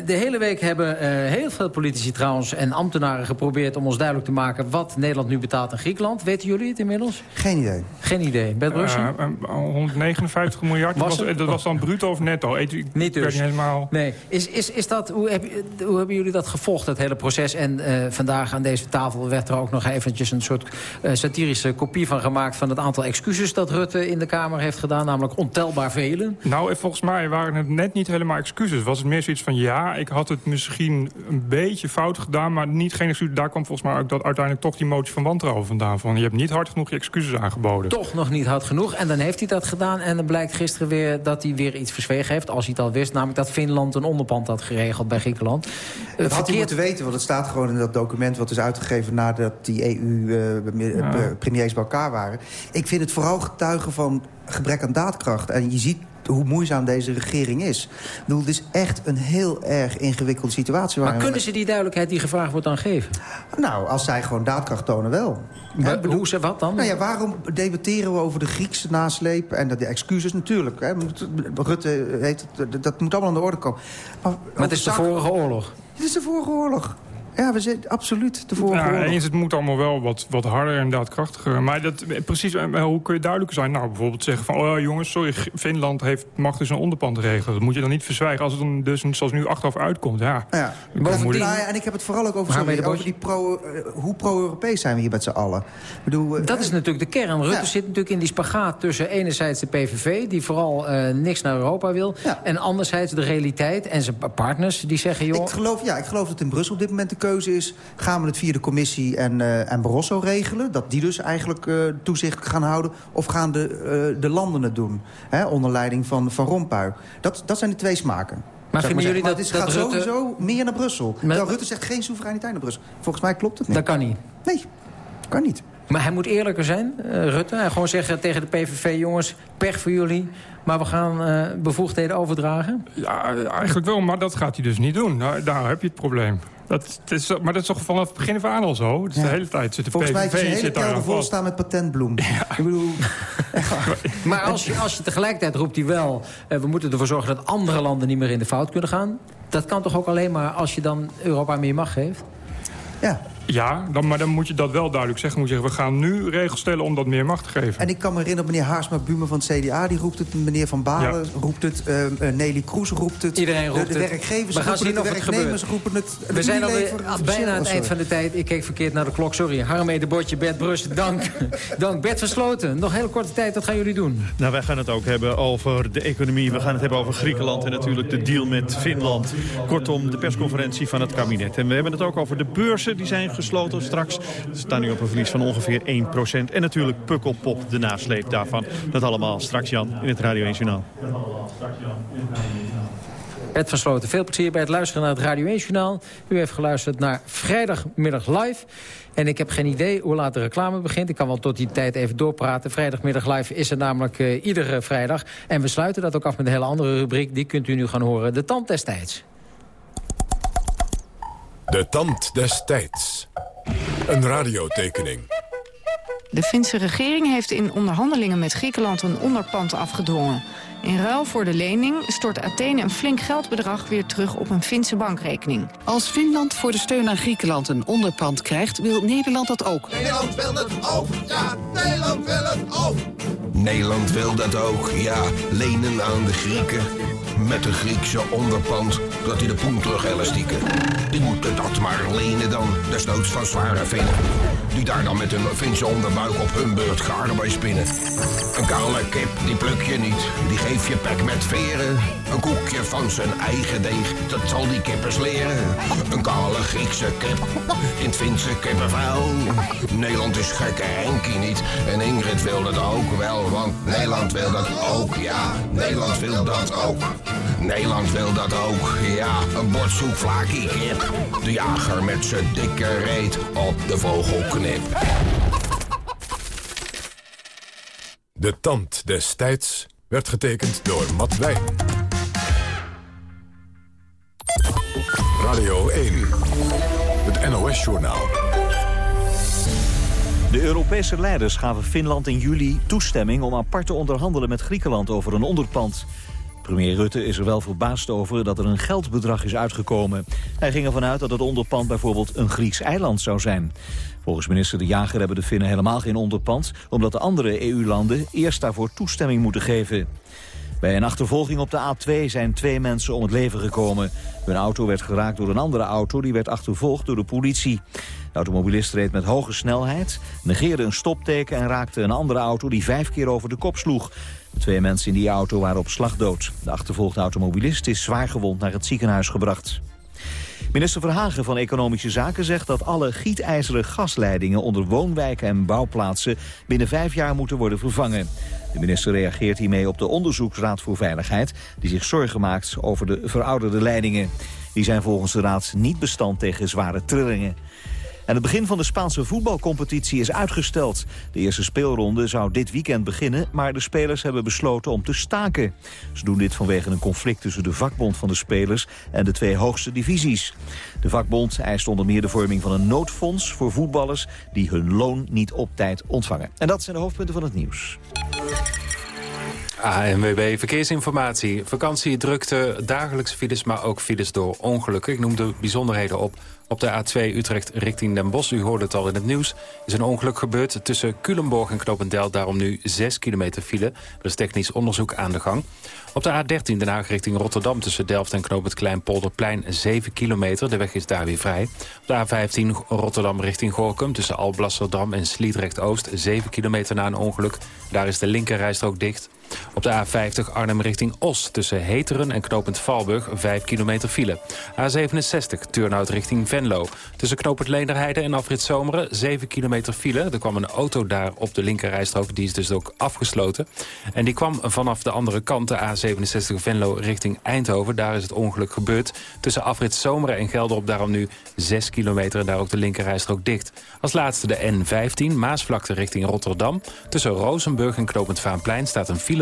de hele week hebben heel veel politici trouwens en ambtenaren geprobeerd... om ons duidelijk te maken wat Nederland nu betaalt aan Griekenland. Weten jullie het inmiddels? Geen idee. Geen idee. Bert Brussel? 159 miljard. Was, was, dat was dan bruto of netto? Ik niet dus. helemaal... Nee. Is, is, is dat, hoe, heb, hoe hebben jullie dat gevolgd, dat hele proces? En uh, vandaag aan deze tafel werd er ook nog eventjes een soort uh, satirische kopie van gemaakt... van het aantal excuses dat Rutte in de Kamer heeft gedaan. Namelijk ontelbaar velen. Nou, volgens mij waren het net niet helemaal excuses. Was het meer zoiets van, ja, ik had het misschien een beetje fout gedaan... maar niet geen excuses. Daar kwam volgens mij ook dat uiteindelijk toch die motie van wantrouwen vandaan. Van, je hebt niet hard genoeg je excuses aangeboden. Toch nog niet hard genoeg. En dan heeft hij dat gedaan. En dan blijkt gisteren weer dat hij weer iets verzwegen heeft. Als hij het al wist. Namelijk dat Finland een onderpand had geregeld bij Griekenland. Dat had hij moeten weten. Want het staat gewoon in dat document wat is uitgegeven... nadat die EU-premiers bij elkaar waren. Ik vind het vooral getuigen van gebrek aan daadkracht. En je ziet hoe moeizaam deze regering is. Ik bedoel, het is echt een heel erg ingewikkelde situatie. Maar kunnen ze die duidelijkheid die gevraagd wordt dan geven? Nou, als zij gewoon daadkracht tonen wel. Maar, bedoel, hoe ze wat dan? Nou ja, waarom debatteren we over de Griekse nasleep en de excuses natuurlijk. Hè? Rutte heeft het, dat moet allemaal aan de orde komen. Maar, maar het is de vorige oorlog. Het is de vorige oorlog. Ja, we zijn absoluut de vorige ja, eens, het moet allemaal wel wat, wat harder en daadkrachtiger. Maar dat, precies, eh, hoe kun je duidelijker zijn? Nou, bijvoorbeeld zeggen van... oh jongens, sorry, Finland heeft, mag dus een onderpand regelen. Dat moet je dan niet verzwijgen als het dan dus zoals nu achteraf uitkomt. Ja, ja. Nou, en ik heb het vooral ook over, sorry, over die pro, uh, hoe pro-Europees zijn we hier met z'n allen. Ik bedoel, uh, dat is natuurlijk de kern. Rutte zit natuurlijk in die spagaat tussen enerzijds de PVV... die vooral niks naar Europa wil... en anderzijds de realiteit en zijn partners die zeggen... joh, ik geloof, ja, ik geloof dat in Brussel op dit moment keuze is... gaan we het via de commissie en, uh, en Barroso regelen... dat die dus eigenlijk uh, toezicht gaan houden... of gaan de, uh, de landen het doen, hè, onder leiding van, van Rompuy. Dat, dat zijn de twee smaken. Maar vinden jullie dat, het gaat Rutte... sowieso meer naar Brussel. Met... Rutte zegt geen soevereiniteit naar Brussel. Volgens mij klopt het niet. Dat kan niet. Nee, kan niet. Maar hij moet eerlijker zijn, uh, Rutte. En gewoon zeggen tegen de PVV, jongens, pech voor jullie. Maar we gaan uh, bevoegdheden overdragen? Ja, eigenlijk wel, maar dat gaat hij dus niet doen. Nou, daar heb je het probleem. Dat, is, maar dat is toch vanaf het begin af aan al zo? Dus de hele tijd zit de Volgens PVV, mij is de hele kelder vol staan met patentbloem. Ja. Ik bedoel... maar als je, als je tegelijkertijd roept hij wel... Uh, we moeten ervoor zorgen dat andere landen niet meer in de fout kunnen gaan. Dat kan toch ook alleen maar als je dan Europa meer macht geeft? Ja, ja, dan, maar dan moet je dat wel duidelijk zeggen. Moet je zeggen, we gaan nu regels stellen om dat meer macht te geven. En ik kan me herinneren, meneer Haarsma Bumer van het CDA... die roept het, meneer Van Balen roept het, uh, Nelly Kroes roept het. Iedereen roept de, de werkgevers we gaan roepen het, de werknemers roepen het. We zijn alweer bijna aan het eind van de tijd. Ik keek verkeerd naar de klok, sorry. Harmee de Botje, Bert Brus, dank. dank. Bert Versloten, nog hele korte tijd, wat gaan jullie doen? Nou, wij gaan het ook hebben over de economie. We gaan het hebben over Griekenland en natuurlijk de deal met Finland. Kortom, de persconferentie van het kabinet. En we hebben het ook over de beurzen, die zijn gesloten straks we staan nu op een verlies van ongeveer 1%. En natuurlijk Pukkelpop, de nasleep daarvan. Dat allemaal straks, Jan, in het Radio 1 Journaal. Bert van Sloten, veel plezier bij het luisteren naar het Radio 1-journaal. U heeft geluisterd naar Vrijdagmiddag Live. En ik heb geen idee hoe laat de reclame begint. Ik kan wel tot die tijd even doorpraten. Vrijdagmiddag Live is er namelijk uh, iedere vrijdag. En we sluiten dat ook af met een hele andere rubriek. Die kunt u nu gaan horen. De tand destijds. De tand destijds. Een radiotekening. De Finse regering heeft in onderhandelingen met Griekenland een onderpand afgedwongen. In ruil voor de lening stort Athene een flink geldbedrag weer terug op een Finse bankrekening. Als Finland voor de steun aan Griekenland een onderpand krijgt, wil Nederland dat ook. Nederland wil dat ook, ja, Nederland wil het ook. Nederland wil dat ook, ja, lenen aan de Grieken. Met de Griekse onderpand, dat hij de poen terug elastieken. Die moeten dat maar lenen dan, desnoods van zware vinnen. Die daar dan met een Finse onderbuik op hun beurt garen bij spinnen. Een kale kip, die pluk je niet, die geef je pek met veren. Een koekje van zijn eigen deeg, dat zal die kippers leren. Een kale Griekse kip, in het Finse kippenvuil. Nederland is gekke Henkie niet, en Ingrid wil dat ook wel. Want Nederland wil dat ook, ja, Nederland wil dat ook. Nederland wil dat ook, ja, een bord soepvlaakie kip. De jager met zijn dikke reet op de vogelknip. De tand destijds werd getekend door Matt Wijn. Radio 1, het NOS-journaal. De Europese leiders gaven Finland in juli toestemming om apart te onderhandelen met Griekenland over een onderpand. Premier Rutte is er wel verbaasd over dat er een geldbedrag is uitgekomen. Hij ging ervan uit dat het onderpand bijvoorbeeld een Grieks eiland zou zijn. Volgens minister De Jager hebben de Finnen helemaal geen onderpand... omdat de andere EU-landen eerst daarvoor toestemming moeten geven. Bij een achtervolging op de A2 zijn twee mensen om het leven gekomen. Hun auto werd geraakt door een andere auto, die werd achtervolgd door de politie. De automobilist reed met hoge snelheid, negeerde een stopteken... en raakte een andere auto die vijf keer over de kop sloeg. Twee mensen in die auto waren op slag dood. De achtervolgde automobilist is zwaargewond naar het ziekenhuis gebracht. Minister Verhagen van Economische Zaken zegt dat alle gietijzeren gasleidingen onder woonwijken en bouwplaatsen binnen vijf jaar moeten worden vervangen. De minister reageert hiermee op de Onderzoeksraad voor Veiligheid die zich zorgen maakt over de verouderde leidingen. Die zijn volgens de raad niet bestand tegen zware trillingen. En het begin van de Spaanse voetbalcompetitie is uitgesteld. De eerste speelronde zou dit weekend beginnen, maar de spelers hebben besloten om te staken. Ze doen dit vanwege een conflict tussen de vakbond van de spelers en de twee hoogste divisies. De vakbond eist onder meer de vorming van een noodfonds voor voetballers die hun loon niet op tijd ontvangen. En dat zijn de hoofdpunten van het nieuws. ANWB Verkeersinformatie. Vakantie, drukte, dagelijkse files, maar ook files door ongelukken. Ik noem de bijzonderheden op. Op de A2 Utrecht richting Den Bosch, u hoorde het al in het nieuws... is een ongeluk gebeurd tussen Culemborg en Knopendel. Daarom nu 6 kilometer file. Er is technisch onderzoek aan de gang. Op de A13 Den Haag richting Rotterdam tussen Delft en Knoop het Kleinpolderplein 7 kilometer. De weg is daar weer vrij. Op de A15 Rotterdam richting Gorkum tussen Alblasserdam en Sliedrecht-Oost 7 kilometer na een ongeluk. Daar is de linkerrijstrook dicht. Op de A50 Arnhem richting Os tussen Heteren en Knopend Valburg 5 kilometer file. A67 Turnhout richting Venlo. Tussen Knopend Leenderheide en Afrit Zomeren 7 kilometer file. Er kwam een auto daar op de linkerrijstrook, die is dus ook afgesloten. En die kwam vanaf de andere kant, de A67 Venlo richting Eindhoven. Daar is het ongeluk gebeurd. Tussen Afrit Zomeren en Gelderop daarom nu 6 kilometer en daar ook de linkerrijstrook dicht. Als laatste de N15 Maasvlakte richting Rotterdam. Tussen Rozenburg en Knopend Vaanplein staat een file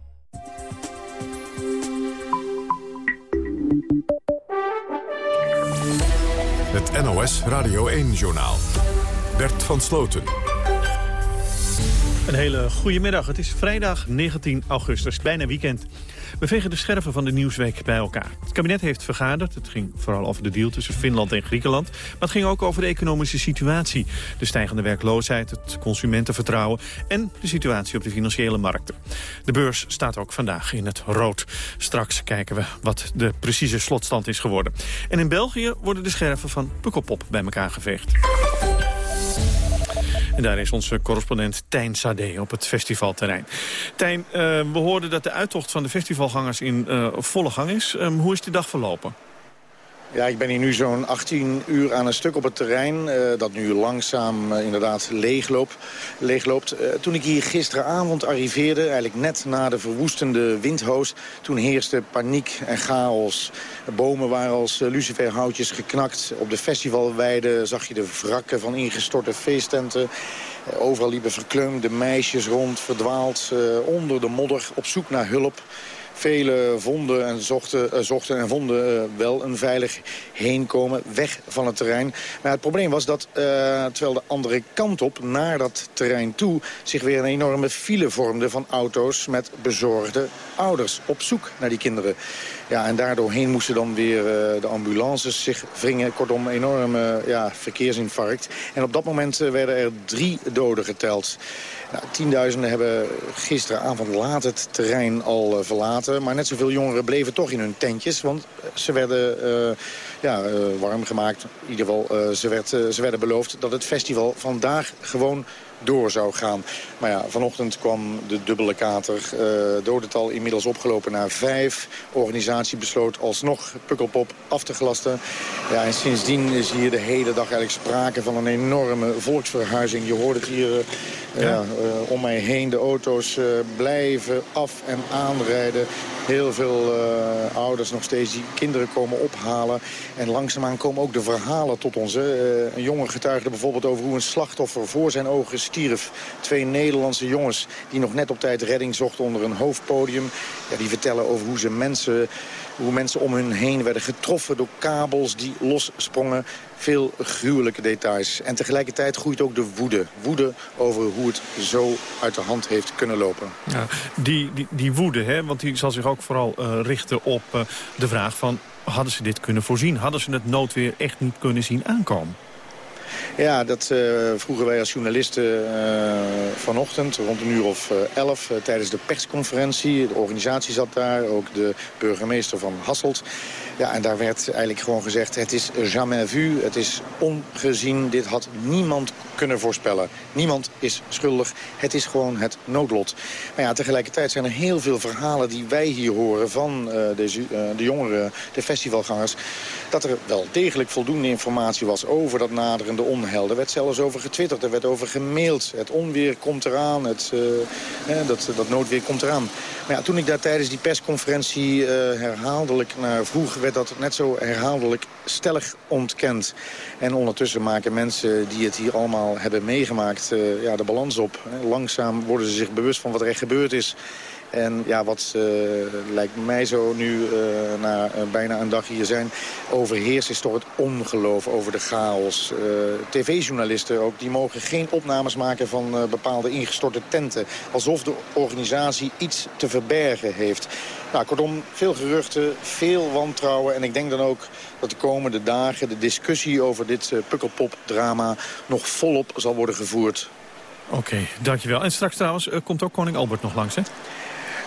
Het NOS Radio 1-journaal. Bert van Sloten. Een hele goede middag. Het is vrijdag 19 augustus, bijna weekend. We vegen de scherven van de Nieuwsweek bij elkaar. Het kabinet heeft vergaderd. Het ging vooral over de deal tussen Finland en Griekenland. Maar het ging ook over de economische situatie. De stijgende werkloosheid, het consumentenvertrouwen... en de situatie op de financiële markten. De beurs staat ook vandaag in het rood. Straks kijken we wat de precieze slotstand is geworden. En in België worden de scherven van Pukkelpop bij elkaar geveegd. Daar is onze correspondent Tijn Sade op het festivalterrein. Tijn, uh, we hoorden dat de uittocht van de festivalgangers in uh, volle gang is. Um, hoe is die dag verlopen? Ja, ik ben hier nu zo'n 18 uur aan een stuk op het terrein... Uh, dat nu langzaam uh, inderdaad leegloopt. leegloopt. Uh, toen ik hier gisteravond arriveerde, eigenlijk net na de verwoestende windhoos... toen heerste paniek en chaos. Bomen waren als luciferhoutjes geknakt. Op de festivalweide zag je de wrakken van ingestorte feesttenten. overal liepen verkleumde meisjes rond, verdwaald onder de modder... op zoek naar hulp. Velen vonden en zochten, uh, zochten en vonden uh, wel een veilig heenkomen, weg van het terrein. Maar het probleem was dat, uh, terwijl de andere kant op, naar dat terrein toe... zich weer een enorme file vormde van auto's met bezorgde ouders op zoek naar die kinderen. Ja, en daardoorheen moesten dan weer de ambulances zich wringen. Kortom, een enorme ja, verkeersinfarct. En op dat moment werden er drie doden geteld. Nou, tienduizenden hebben gisteravond laat het terrein al verlaten. Maar net zoveel jongeren bleven toch in hun tentjes. Want ze werden ja, warm gemaakt. In ieder geval, ze, werd, ze werden beloofd dat het festival vandaag gewoon door zou gaan. Maar ja, vanochtend kwam de dubbele kater. Uh, dodental inmiddels opgelopen naar vijf. Organisatie besloot alsnog Pukkelpop af te gelasten. Ja, en sindsdien is hier de hele dag eigenlijk sprake van een enorme volksverhuizing. Je hoort het hier uh, ja. uh, om mij heen. De auto's blijven af en aanrijden. Heel veel ouders nog steeds die kinderen komen ophalen. En langzaamaan komen ook de verhalen tot ons. een jongen getuigde bijvoorbeeld over hoe een slachtoffer voor zijn ogen stierf. Twee Nederlandse jongens die nog net op tijd redding zochten onder een hoofdpodium. Ja, die vertellen over hoe, ze mensen, hoe mensen om hun heen werden getroffen door kabels die lossprongen. Veel gruwelijke details. En tegelijkertijd groeit ook de woede. Woede over hoe het zo uit de hand heeft kunnen lopen. Ja, die, die, die woede, hè, want die zal zich ook vooral uh, richten op uh, de vraag van... hadden ze dit kunnen voorzien? Hadden ze het noodweer echt niet kunnen zien aankomen? Ja, dat uh, vroegen wij als journalisten uh, vanochtend rond een uur of uh, elf tijdens de persconferentie. De organisatie zat daar, ook de burgemeester van Hasselt. Ja, en daar werd eigenlijk gewoon gezegd, het is jamais vu, het is ongezien. Dit had niemand kunnen voorspellen. Niemand is schuldig. Het is gewoon het noodlot. Maar ja, tegelijkertijd zijn er heel veel verhalen die wij hier horen van uh, deze, uh, de jongeren, de festivalgangers. Dat er wel degelijk voldoende informatie was over dat naderende onheil. Er werd zelfs over getwitterd, er werd over gemaild. Het onweer komt eraan, het, uh, dat, dat noodweer komt eraan. Maar ja, toen ik daar tijdens die persconferentie herhaaldelijk naar vroeg... werd dat net zo herhaaldelijk stellig ontkend. En ondertussen maken mensen die het hier allemaal hebben meegemaakt uh, ja, de balans op. Langzaam worden ze zich bewust van wat er echt gebeurd is. En ja, wat uh, lijkt mij zo nu uh, na uh, bijna een dag hier zijn... overheerst is toch het ongeloof over de chaos. TV-journalisten ook, die mogen geen opnames maken van bepaalde ingestorte tenten. Alsof de organisatie iets te verbergen heeft. Nou, kortom, veel geruchten, veel wantrouwen. En ik denk dan ook dat de komende dagen de discussie over dit Pukkelpop-drama... nog volop zal worden gevoerd. Oké, dankjewel. En straks trouwens komt ook koning Albert nog langs, hè?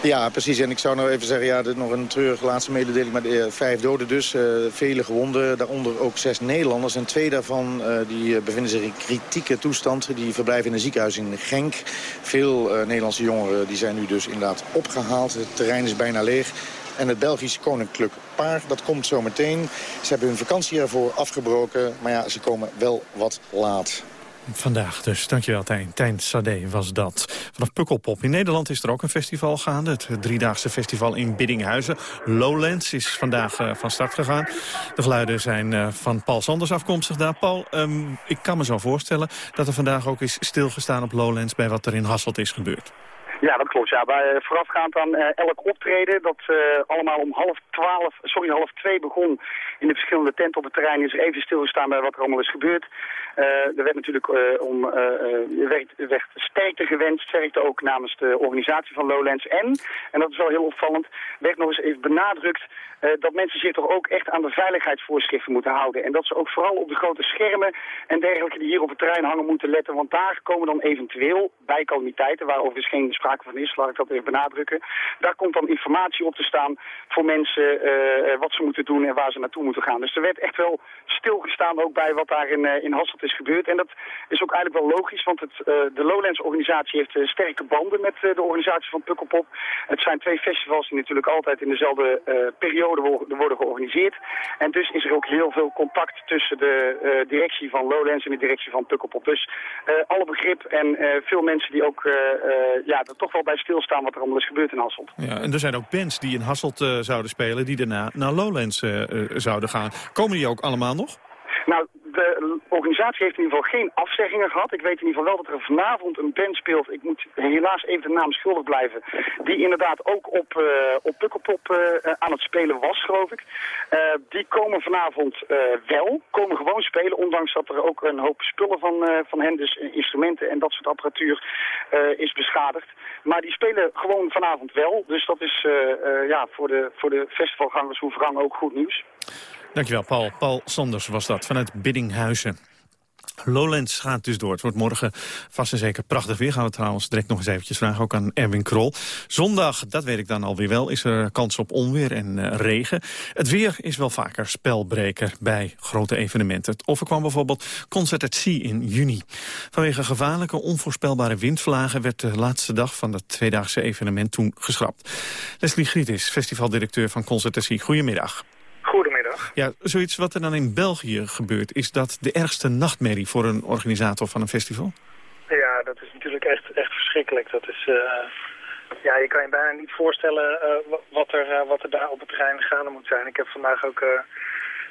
Ja, precies. En ik zou nou even zeggen, ja, nog een treurige laatste mededeling. Maar de, uh, vijf doden dus, uh, vele gewonden. Daaronder ook zes Nederlanders. En twee daarvan uh, die bevinden zich in kritieke toestand. Die verblijven in een ziekenhuis in Genk. Veel Nederlandse jongeren die zijn nu dus inderdaad opgehaald. Het terrein is bijna leeg. En het Belgisch koninklijk paar, dat komt zo meteen. Ze hebben hun vakantie ervoor afgebroken. Maar ja, ze komen wel wat laat. Vandaag dus. Dankjewel, Tijn. Tijn Sade was dat. Vanaf Pukkelpop. In Nederland is er ook een festival gaande. Het driedaagse festival in Biddinghuizen. Lowlands is vandaag uh, van start gegaan. De geluiden zijn uh, van Paul Sanders afkomstig daar. Paul, um, ik kan me zo voorstellen dat er vandaag ook is stilgestaan op Lowlands... bij wat er in Hasselt is gebeurd. Ja, dat klopt. Ja. Bij, voorafgaand aan elk optreden, dat allemaal om half twaalf, sorry, half twee begon in de verschillende tenten op het terrein, is er even stilgestaan bij wat er allemaal is gebeurd. Er werd natuurlijk om, er werd, er werd sterkte gewenst, sterkte ook namens de organisatie van Lowlands. En, en dat is wel heel opvallend, werd nog eens even benadrukt dat mensen zich toch ook echt aan de veiligheidsvoorschriften moeten houden. En dat ze ook vooral op de grote schermen en dergelijke die hier op het terrein hangen moeten letten. Want daar komen dan eventueel bij calamiteiten, waar overigens geen sprake van is, laat ik dat even benadrukken. Daar komt dan informatie op te staan voor mensen wat ze moeten doen en waar ze naartoe moeten gaan. Dus er werd echt wel stilgestaan ook bij wat daar in, in Hasselt is gebeurd. En dat is ook eigenlijk wel logisch, want het, uh, de Lowlands-organisatie heeft sterke banden met de organisatie van Pukkelpop. Het zijn twee festivals die natuurlijk altijd in dezelfde periode worden georganiseerd. En dus is er ook heel veel contact tussen de directie van Lowlands en de directie van Pukkelpop. Dus alle begrip en veel mensen die ook ja, er toch wel bij stilstaan wat er allemaal is gebeurd in Hasselt. Ja, en er zijn ook bands die in Hasselt zouden spelen die daarna naar Lowlands zouden gaan. Komen die ook allemaal nog? Nou, de organisatie heeft in ieder geval geen afzeggingen gehad. Ik weet in ieder geval wel dat er vanavond een band speelt. Ik moet helaas even de naam schuldig blijven. Die inderdaad ook op, uh, op Pukkelpop uh, aan het spelen was, geloof ik. Die komen vanavond wel. Komen gewoon spelen, ondanks dat er ook een hoop spullen van, van hen, dus instrumenten en dat soort apparatuur, is beschadigd. Maar die spelen gewoon vanavond wel. Dus dat is ja, voor, de, voor de festivalgangers hoe Vrang ook goed nieuws. Dankjewel, Paul. Paul Sanders was dat, vanuit Lowlands gaat dus door. Het wordt morgen vast en zeker prachtig weer. Gaan we trouwens direct nog eens eventjes vragen, ook aan Erwin Krol. Zondag, dat weet ik dan alweer wel, is er kans op onweer en uh, regen. Het weer is wel vaker spelbreker bij grote evenementen. Het overkwam bijvoorbeeld Concert at Sea in juni. Vanwege gevaarlijke, onvoorspelbare windvlagen... werd de laatste dag van het tweedaagse evenement toen geschrapt. Leslie Grietis, festivaldirecteur van Concert at Sea. Goedemiddag. Ja, zoiets wat er dan in België gebeurt, is dat de ergste nachtmerrie voor een organisator van een festival? Ja, dat is natuurlijk echt, echt verschrikkelijk. Dat is, uh, ja, je kan je bijna niet voorstellen uh, wat, er, uh, wat er daar op het terrein gaande moet zijn. Ik heb vandaag ook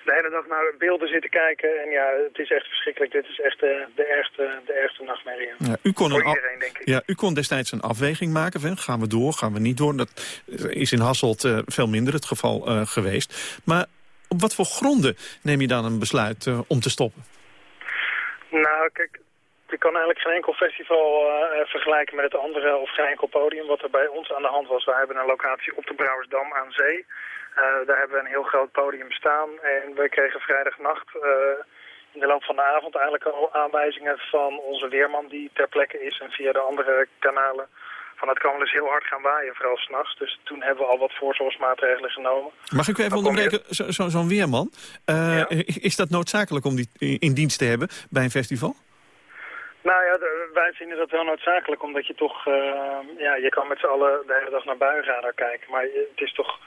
de hele dag naar beelden zitten kijken. En ja, het is echt verschrikkelijk. Dit is echt de, de, ergste, de ergste nachtmerrie. Ja, u kon Voor iedereen, denk ik. Ja, u kon destijds een afweging maken. Van, gaan we door, gaan we niet door? Dat is in Hasselt veel minder het geval geweest. Maar op wat voor gronden neem je dan een besluit uh, om te stoppen? Nou, kijk, je kan eigenlijk geen enkel festival uh, vergelijken met het andere of geen enkel podium wat er bij ons aan de hand was. We hebben een locatie op de Brouwersdam aan zee. Uh, daar hebben we een heel groot podium staan en we kregen vrijdagnacht in de loop van de avond eigenlijk al aanwijzingen van onze weerman die ter plekke is en via de andere kanalen van het kan dus heel hard gaan waaien, vooral s'nachts. Dus toen hebben we al wat voorzorgsmaatregelen genomen. Mag ik u even onderbreken, zo'n zo, zo weerman? Uh, Is dat noodzakelijk om die in dienst te hebben bij een festival? Nou ja, wij vinden dat wel noodzakelijk, omdat je toch, uh, ja, je kan met z'n allen de hele dag naar buienradar kijken. Maar het is toch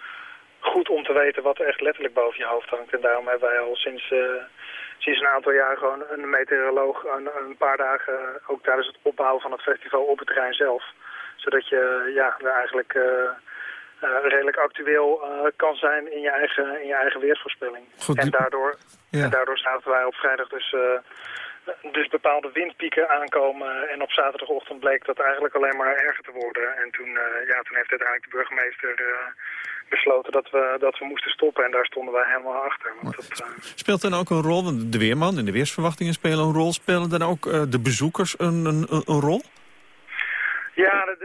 goed om te weten wat er echt letterlijk boven je hoofd hangt. En daarom hebben wij al sinds, uh, sinds een aantal jaar gewoon een meteoroloog een, een paar dagen, ook tijdens het opbouwen van het festival op het terrein zelf zodat je ja, eigenlijk uh, uh, redelijk actueel uh, kan zijn in je eigen, in je eigen weersvoorspelling. Goed, en, daardoor, ja. en daardoor zaten wij op vrijdag dus, dus bepaalde windpieken aankomen. En op zaterdagochtend bleek dat eigenlijk alleen maar erger te worden. En toen, ja, toen heeft uiteindelijk de burgemeester besloten dat we, dat we moesten stoppen. En daar stonden wij helemaal achter. Want dat, Speelt dan ook een rol, de weerman en de weersverwachtingen spelen een rol. Spelen dan ook de bezoekers een, een, een rol? Ja,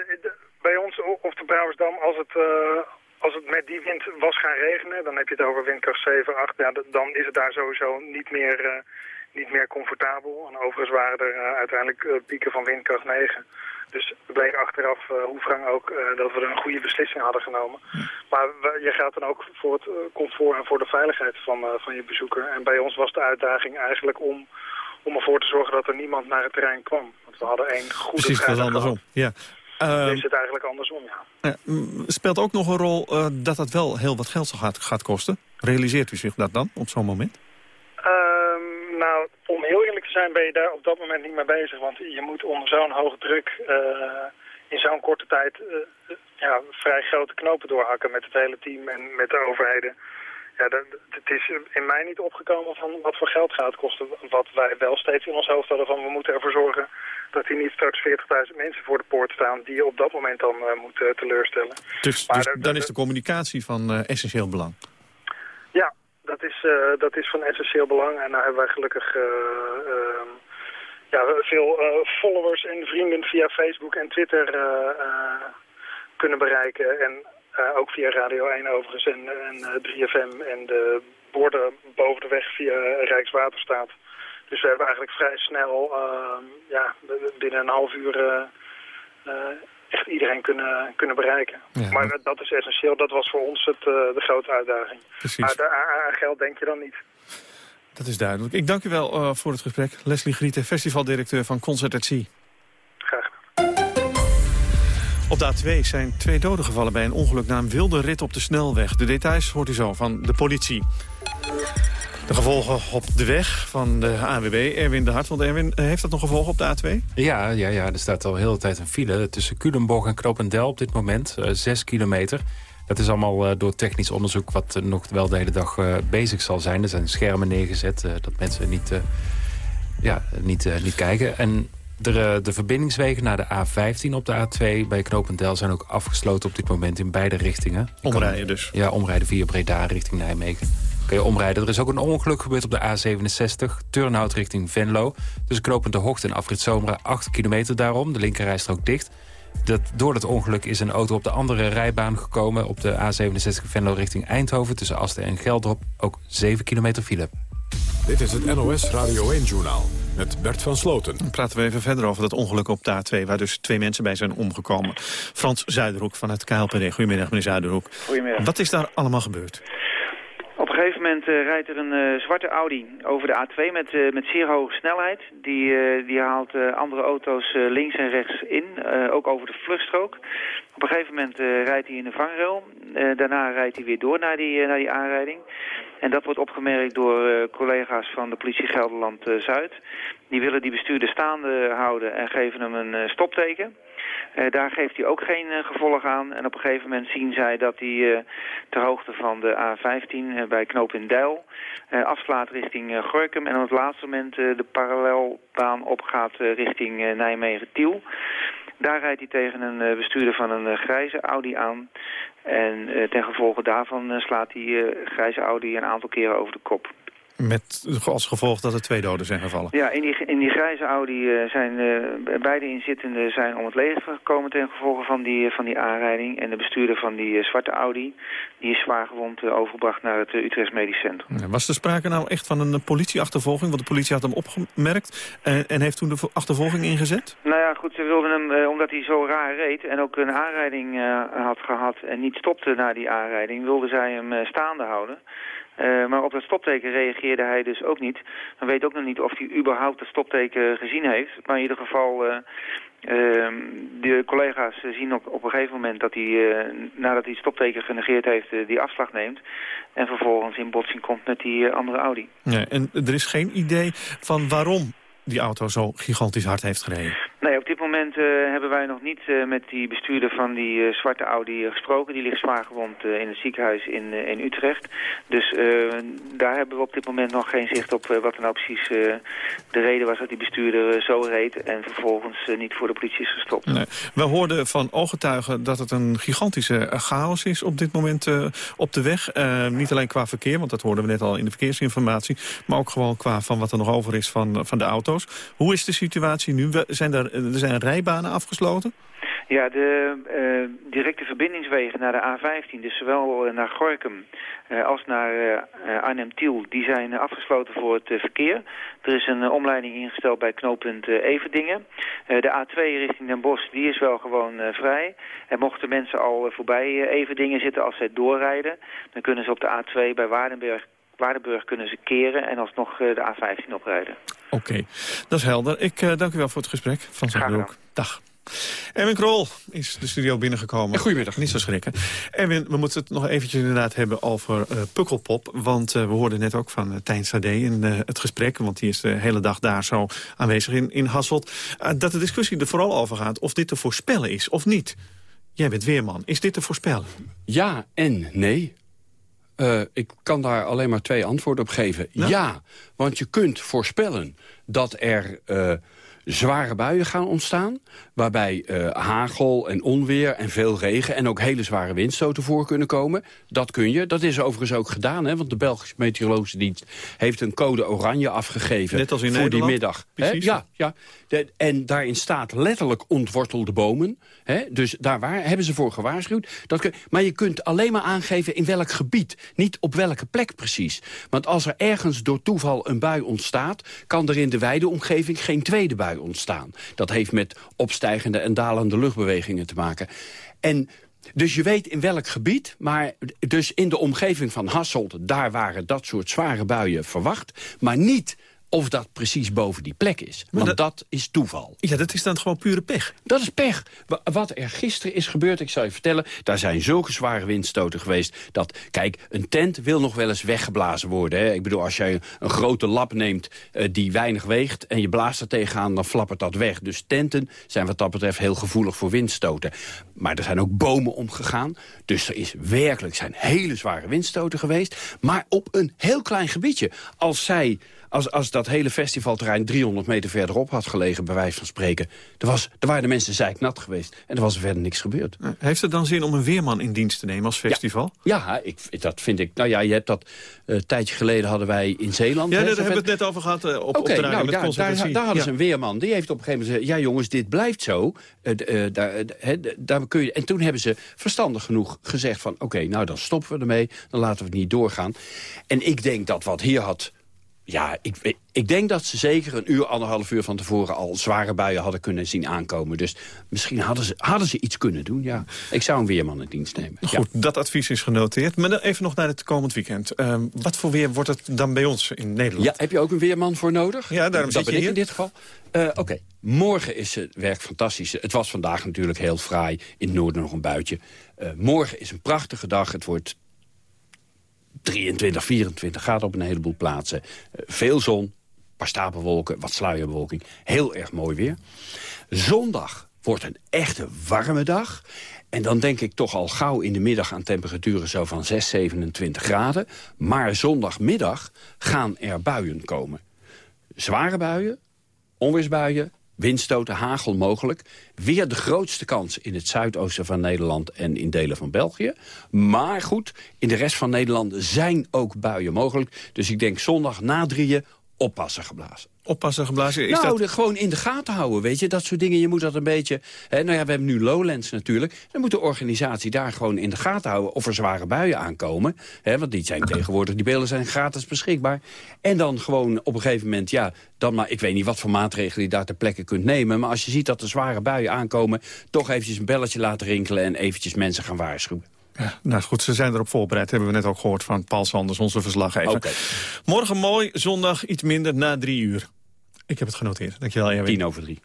bij ons op de Brouwersdam, als het, uh, als het met die wind was gaan regenen, dan heb je het over windkracht 7, 8, ja, dan is het daar sowieso niet meer, uh, niet meer comfortabel. En overigens waren er uh, uiteindelijk pieken van windkracht 9. Dus het bleek achteraf, hoe Frank ook, dat we een goede beslissing hadden genomen. Maar we, je gaat dan ook voor het comfort en voor de veiligheid van, van je bezoeker. En bij ons was de uitdaging eigenlijk om om ervoor te zorgen dat er niemand naar het terrein kwam. Want we hadden één goede Precies, dat is andersom. Ja. Uh, is het eigenlijk andersom, ja. speelt ook nog een rol uh, dat dat wel heel wat geld gaat, gaat kosten? Realiseert u zich dat dan op zo'n moment? Uh, nou, om heel eerlijk te zijn ben je daar op dat moment niet mee bezig. Want je moet onder zo'n hoge druk uh, in zo'n korte tijd ja, vrij grote knopen doorhakken met het hele team en met de overheden. Ja, het is in mij niet opgekomen van wat voor geld gaat kosten. Wat wij wel steeds in ons hoofd hadden van we moeten ervoor zorgen dat hier niet straks 40.000 mensen voor de poort staan die je op dat moment dan uh, moet teleurstellen. Dus, dus dan is de communicatie van uh, essentieel belang? Ja, dat is, uh, dat is van essentieel belang. En daar hebben wij gelukkig ehm, ja, veel followers en vrienden via Facebook en Twitter kunnen bereiken. En ook via Radio 1 overigens en, en 3FM en de borden boven de weg via Rijkswaterstaat. Dus we hebben eigenlijk vrij snel, uh, ja, binnen een half uur uh, echt iedereen kunnen, kunnen bereiken. Ja, maar dat is essentieel, dat was voor ons het, de grote uitdaging. Precies. Maar de, geld denk je dan niet. Dat is duidelijk. Ik dank u wel voor het gesprek. Leslie Grieten, festivaldirecteur van Concert at Sea. Op de A2 zijn twee doden gevallen bij een ongeluk na een wilde rit op de snelweg. De details hoort u zo van de politie. De gevolgen op de weg van de ANWB, Erwin de Hart. Want Erwin, eh, heeft dat nog gevolgen op de A2? Ja, ja, ja er staat al heel de tijd een file tussen Culemborg en Knopendel op dit moment. Uh, zes kilometer. Dat is allemaal uh, door technisch onderzoek wat nog wel de hele dag bezig zal zijn. Er zijn schermen neergezet dat mensen niet, ja, niet, niet kijken. En de, de verbindingswegen naar de A15 op de A2 bij Knopendel zijn ook afgesloten op dit moment in beide richtingen. Omrijden dus? Ja, omrijden via Breda richting Nijmegen kun je omrijden. Er is ook een ongeluk gebeurd op de A67, Turnhout richting Venlo. Tussen Knopend de Hoogte en Afrit Zomeren, 8 kilometer daarom. De linkerrijstrook dicht. Dat, door dat ongeluk is een auto op de andere rijbaan gekomen... op de A67 Venlo richting Eindhoven tussen Asten en Geldrop. Ook 7 kilometer file. Dit is het NOS Radio 1-journaal met Bert van Sloten. Dan praten we even verder over dat ongeluk op de A2... waar dus twee mensen bij zijn omgekomen. Frans Zuiderhoek vanuit KLPD. Goedemiddag, meneer Zuiderhoek. Goedemiddag. Wat is daar allemaal gebeurd? Op een gegeven moment uh, rijdt er een uh, zwarte Audi over de A2 met, uh, met zeer hoge snelheid. Die, die haalt andere auto's links en rechts in, ook over de vluchtstrook. Op een gegeven moment rijdt hij in de vangrail. daarna rijdt hij weer door naar die, naar die aanrijding. En dat wordt opgemerkt door collega's van de politie Gelderland-Zuid. Die willen die bestuurder staande houden en geven hem een stopteken. Uh, daar geeft hij ook geen uh, gevolg aan. En op een gegeven moment zien zij dat hij uh, ter hoogte van de A15 bij Knoop in Deil afslaat richting Gorkum. En op het laatste moment de parallelbaan opgaat richting Nijmegen-Tiel. Daar rijdt hij tegen een bestuurder van een grijze Audi aan. En ten gevolge daarvan slaat die grijze Audi een aantal keren over de kop. Met als gevolg dat er twee doden zijn gevallen. Ja, in die, in die grijze Audi uh, zijn uh, beide inzittenden zijn om het leven gekomen ten gevolge van die, van die aanrijding. En de bestuurder van die uh, zwarte Audi, die is zwaar gewond overgebracht naar het Utrecht Medisch Centrum. Was er sprake nou echt van een politieachtervolging? Want de politie had hem opgemerkt en, en heeft toen de achtervolging ingezet? Nou ja, goed, ze wilden hem, omdat hij zo raar reed en ook een aanrijding had gehad en niet stopte na die aanrijding, wilden zij hem staande houden. Uh, maar op dat stopteken reageerde hij dus ook niet. Dan weet ook nog niet of hij überhaupt het stopteken gezien heeft. Maar in ieder geval, uh, uh, de collega's zien op, op een gegeven moment dat hij, nadat hij het stopteken genegeerd heeft, die afslag neemt. En vervolgens in botsing komt met die andere Audi. En er is geen idee van waarom die auto zo gigantisch hard heeft gereden? Nee, op dit moment uh, hebben wij nog niet uh, met die bestuurder van die uh, zwarte Audi gesproken. Die ligt zwaar gewond in het ziekenhuis in, in Utrecht. Dus daar hebben we op dit moment nog geen zicht op wat er nou precies de reden was dat die bestuurder zo reed en vervolgens niet voor de politie is gestopt. Nee. We hoorden van ooggetuigen dat het een gigantische chaos is op dit moment op de weg. niet alleen qua verkeer, want dat hoorden we net al in de verkeersinformatie, maar ook gewoon qua van wat er nog over is van, van de auto's. Hoe is de situatie nu? Zijn er er zijn rijbanen afgesloten? Ja, de uh, directe verbindingswegen naar de A15, dus zowel uh, naar Gorkum uh, als naar Arnhem-Tiel, die zijn afgesloten voor het verkeer. Er is een omleiding ingesteld bij knooppunt Everdingen. de A2 richting Den Bosch, die is wel gewoon vrij. En mochten mensen al voorbij Everdingen zitten als zij doorrijden, dan kunnen ze op de A2 bij Waardenburg Waardenburg kunnen ze keren en alsnog de A15 oprijden. Oké, dat is helder. Ik uh, dank u wel voor het gesprek. Frans ook. Dag. Erwin Krol is de studio binnengekomen. Goedemiddag. Niet zo schrikken. Erwin, we moeten het nog eventjes inderdaad hebben over uh, Pukkelpop. Want uh, we hoorden net ook van uh, Tijn Sade in het gesprek... want die is de hele dag daar zo aanwezig in, in Hasselt... dat de discussie er vooral over gaat of dit te voorspellen is of niet. Jij bent weerman. Is dit te voorspellen? Ja en nee. Uh, ik kan daar alleen maar twee antwoorden op geven. Ja, want je kunt voorspellen dat er... Uh, zware buien gaan ontstaan. Waarbij uh, hagel en onweer en veel regen en ook hele zware windstoten voor kunnen komen. Dat kun je. Dat is overigens ook gedaan. Hè, want de Belgische Meteorologische Dienst heeft een code oranje afgegeven. Net als in voor Nederland? die middag. Hè? Ja, ja. De, en daarin staat letterlijk ontwortelde bomen. Hè? Dus daar waar, hebben ze voor gewaarschuwd. Dat kun, maar je kunt alleen maar aangeven in welk gebied. Niet op welke plek precies. Want als er ergens door toeval een bui ontstaat... kan er in de wijde omgeving geen tweede bui ontstaan. Dat heeft met opstijgende en dalende luchtbewegingen te maken. En dus je weet in welk gebied, maar dus in de omgeving van Hasselt... daar waren dat soort zware buien verwacht, maar niet of dat precies boven die plek is. Want dat, dat, is toeval. Ja, dat is dan gewoon pure pech. Dat is pech. Wat er gisteren is gebeurd, ik zal je vertellen... daar zijn zulke zware windstoten geweest... dat, kijk, een tent wil nog wel eens weggeblazen worden. Hè? Ik bedoel, als jij een grote lap neemt uh, die weinig weegt... en je blaast er tegenaan, dan flappert dat weg. Dus tenten zijn wat dat betreft heel gevoelig voor windstoten. Maar er zijn ook bomen omgegaan. Dus er is werkelijk zijn hele zware windstoten geweest. Maar op een heel klein gebiedje. Als zij... Als, als dat hele festivalterrein 300 meter verderop had gelegen, bij wijze van spreken... Er, was, er waren de mensen zeiknat geweest en er was er verder niks gebeurd. Heeft het dan zin om een weerman in dienst te nemen als festival? Ja, ja ik, dat vind ik... Nou ja, je hebt dat... Uh, een tijdje geleden hadden wij in Zeeland... Ja, daar hebben we het net over gehad uh, op, okay, op de nou, met daar, daar, daar, hadden ze een weerman. Die heeft op een gegeven moment gezegd... ja jongens, dit blijft zo. Uh, daar, daar kun je, en toen hebben ze verstandig genoeg gezegd van... oké, nou dan stoppen we ermee, dan laten we het niet doorgaan. En ik denk dat wat hier had ja, ik, ik denk dat ze zeker een uur, anderhalf uur van tevoren... al zware buien hadden kunnen zien aankomen. Dus misschien hadden ze, hadden ze iets kunnen doen, ja. Ik zou een weerman in dienst nemen. Goed, ja. dat advies is genoteerd. Maar even nog naar het komend weekend. Uh, wat voor weer wordt het dan bij ons in Nederland? Ja, heb je ook een weerman voor nodig? Ja, daarom dat zit je ben ik hier. in dit geval. Uh, Oké, okay. morgen is het werk fantastisch. Het was vandaag natuurlijk heel fraai. In het noorden nog een buitje. Uh, morgen is een prachtige dag. Het wordt 23, 24 graden op een heleboel plaatsen. Uh, veel zon, paar stapelwolken, wat sluierbewolking. Heel erg mooi weer. Zondag wordt een echte warme dag. En dan denk ik toch al gauw in de middag aan temperaturen zo van 6, 27 graden. Maar zondagmiddag gaan er buien komen. Zware buien, onweersbuien, windstoten, hagel mogelijk. Weer de grootste kans in het zuidoosten van Nederland en in delen van België. Maar goed, in de rest van Nederland zijn ook buien mogelijk. Dus ik denk zondag na drieën oppassen geblazen. Oppassen geblazen? Is nou, dat... gewoon in de gaten houden, weet je. Dat soort dingen, je moet dat een beetje... Hè, nou ja, we hebben nu Lowlands natuurlijk. Dan moet de organisatie daar gewoon in de gaten houden... of er zware buien aankomen. Hè, want die zijn tegenwoordig, die beelden zijn gratis beschikbaar. En dan gewoon op een gegeven moment, ja... dan maar, ik weet niet wat voor maatregelen je daar ter plekke kunt nemen... maar als je ziet dat er zware buien aankomen... toch eventjes een belletje laten rinkelen... en eventjes mensen gaan waarschuwen. Ja, nou goed, ze zijn erop voorbereid. Hebben we net ook gehoord van Paul Sanders, onze verslaggever. Okay. Morgen mooi, zondag iets minder na drie uur. Ik heb het genoteerd. Dankjewel, Erwin. Tien over drie.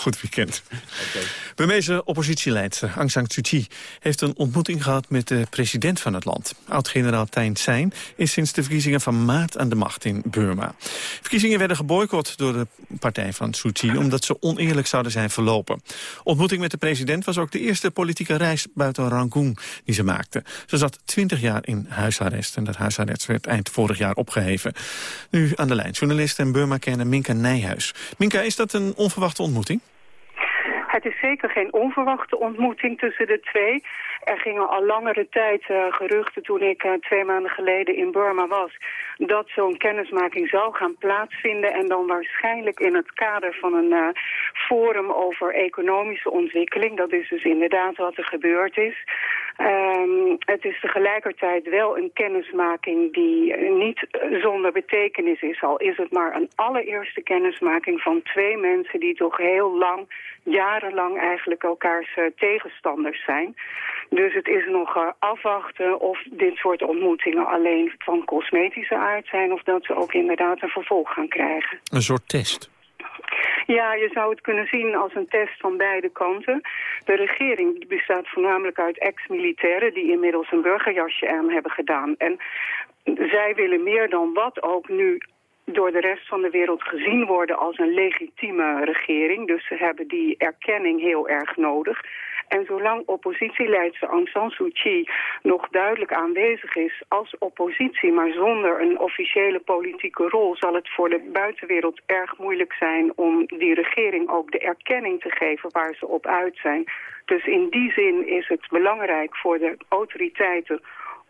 Goed weekend. Okay. Burmeese oppositieleidster Aung San Suu Kyi heeft een ontmoeting gehad met de president van het land. Oud-generaal Thein Sein is sinds de verkiezingen van maart aan de macht in Burma. Verkiezingen werden geboycott door de partij van Suu Kyi omdat ze oneerlijk zouden zijn verlopen. Ontmoeting met de president was ook de eerste politieke reis buiten Rangoon die ze maakte. Ze zat twintig jaar in huisarrest en dat huisarrest werd eind vorig jaar opgeheven. Nu aan de lijn journalist en Burma-kenner Minka Nijhuis. Minka, is dat een onverwachte ontmoeting? Het is zeker geen onverwachte ontmoeting tussen de twee. Er gingen al langere tijd uh, geruchten toen ik uh, twee maanden geleden in Burma was... dat zo'n kennismaking zou gaan plaatsvinden... en dan waarschijnlijk in het kader van een uh, forum over economische ontwikkeling. Dat is dus inderdaad wat er gebeurd is. Um, het is tegelijkertijd wel een kennismaking die niet zonder betekenis is. Al is het maar een allereerste kennismaking van twee mensen... die toch heel lang, jarenlang eigenlijk elkaars tegenstanders zijn... Dus het is nog uh, afwachten of dit soort ontmoetingen alleen van cosmetische aard zijn... of dat ze ook inderdaad een vervolg gaan krijgen. Een soort test? Ja, je zou het kunnen zien als een test van beide kanten. De regering bestaat voornamelijk uit ex-militairen... die inmiddels een burgerjasje aan hebben gedaan. En zij willen meer dan wat ook nu door de rest van de wereld gezien worden als een legitieme regering. Dus ze hebben die erkenning heel erg nodig. En zolang oppositieleidster Aung San Suu Kyi nog duidelijk aanwezig is als oppositie, maar zonder een officiële politieke rol, zal het voor de buitenwereld erg moeilijk zijn om die regering ook de erkenning te geven waar ze op uit zijn. Dus in die zin is het belangrijk voor de autoriteiten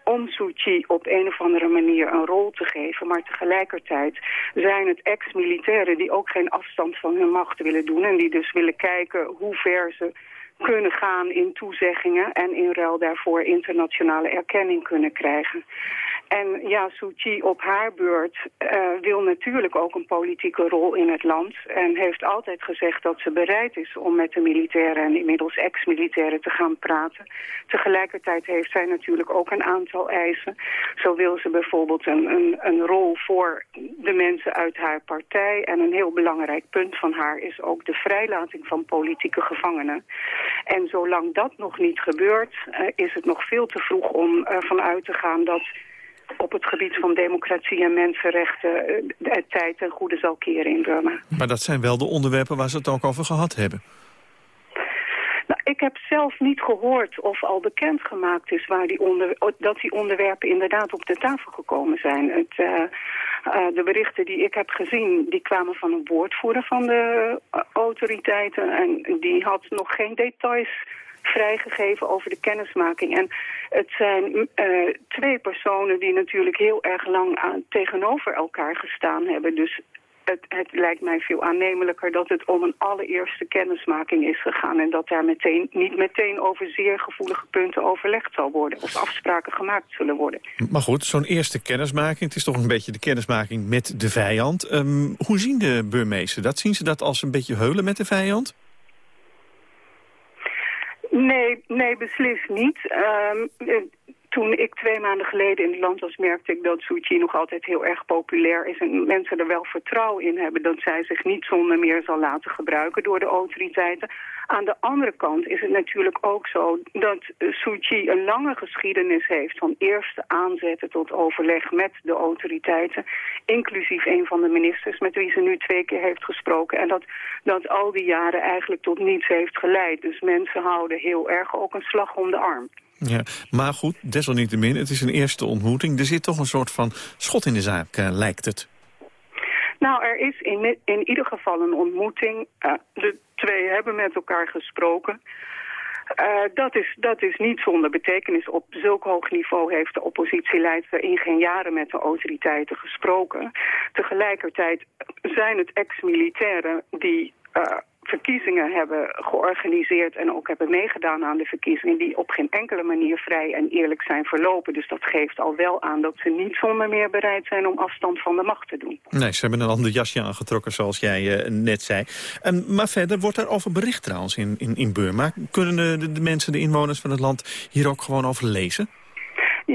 om Suu Kyi op een of andere manier een rol te geven. Maar tegelijkertijd zijn het ex-militairen die ook geen afstand van hun macht willen doen... en die dus willen kijken hoe ver ze kunnen gaan in toezeggingen... en in ruil daarvoor internationale erkenning kunnen krijgen. En ja, Suu op haar beurt uh, wil natuurlijk ook een politieke rol in het land. En heeft altijd gezegd dat ze bereid is om met de militairen en inmiddels ex-militairen te gaan praten. Tegelijkertijd heeft zij natuurlijk ook een aantal eisen. Zo wil ze bijvoorbeeld een, een, een rol voor de mensen uit haar partij. En een heel belangrijk punt van haar is ook de vrijlating van politieke gevangenen. En zolang dat nog niet gebeurt, uh, is het nog veel te vroeg om ervan uit te gaan dat op het gebied van democratie en mensenrechten de tijd ten goede zal keren in Burma. Maar dat zijn wel de onderwerpen waar ze het ook over gehad hebben. Nou, ik heb zelf niet gehoord of al bekendgemaakt is waar die onder, dat die onderwerpen inderdaad op de tafel gekomen zijn. Het, uh, uh, de berichten die ik heb gezien, die kwamen van een woordvoerder van de autoriteiten. En die had nog geen details vrijgegeven over de kennismaking. En het zijn uh, twee personen die natuurlijk heel erg lang tegenover elkaar gestaan hebben. Dus het, het, lijkt mij veel aannemelijker dat het om een allereerste kennismaking is gegaan... en dat daar meteen, niet meteen over zeer gevoelige punten overlegd zal worden... of afspraken gemaakt zullen worden. Maar goed, zo'n eerste kennismaking, het is toch een beetje de kennismaking met de vijand. Um, hoe zien de Burmezen dat? Zien ze dat als een beetje heulen met de vijand? Nee, nee, beslist niet. Um, toen ik twee maanden geleden in het land was, merkte ik dat Suu Kyi nog altijd heel erg populair is. En mensen er wel vertrouwen in hebben dat zij zich niet zonder meer zal laten gebruiken door de autoriteiten. Aan de andere kant is het natuurlijk ook zo dat Suu Kyi een lange geschiedenis heeft van eerste aanzetten tot overleg met de autoriteiten. Inclusief een van de ministers met wie ze nu twee keer heeft gesproken. En dat, dat al die jaren eigenlijk tot niets heeft geleid. Dus mensen houden heel erg ook een slag om de arm. Ja, maar goed, desalniettemin, het is een eerste ontmoeting. Er zit toch een soort van schot in de zaak, uh, lijkt het. Nou, er is in, in ieder geval een ontmoeting. Uh, de twee hebben met elkaar gesproken. Uh, dat, is, dat is niet zonder betekenis. Op zulk hoog niveau heeft de oppositieleider in geen jaren met de autoriteiten gesproken. Tegelijkertijd zijn het ex-militairen die verkiezingen hebben georganiseerd en ook hebben meegedaan aan de verkiezingen die op geen enkele manier vrij en eerlijk zijn verlopen. Dus dat geeft al wel aan dat ze niet zonder meer bereid zijn om afstand van de macht te doen. Nee, ze hebben een ander jasje aangetrokken zoals jij uh, net zei. Um, maar verder wordt er over bericht trouwens in, in, in Burma. Kunnen de, de mensen, de inwoners van het land hier ook gewoon over lezen?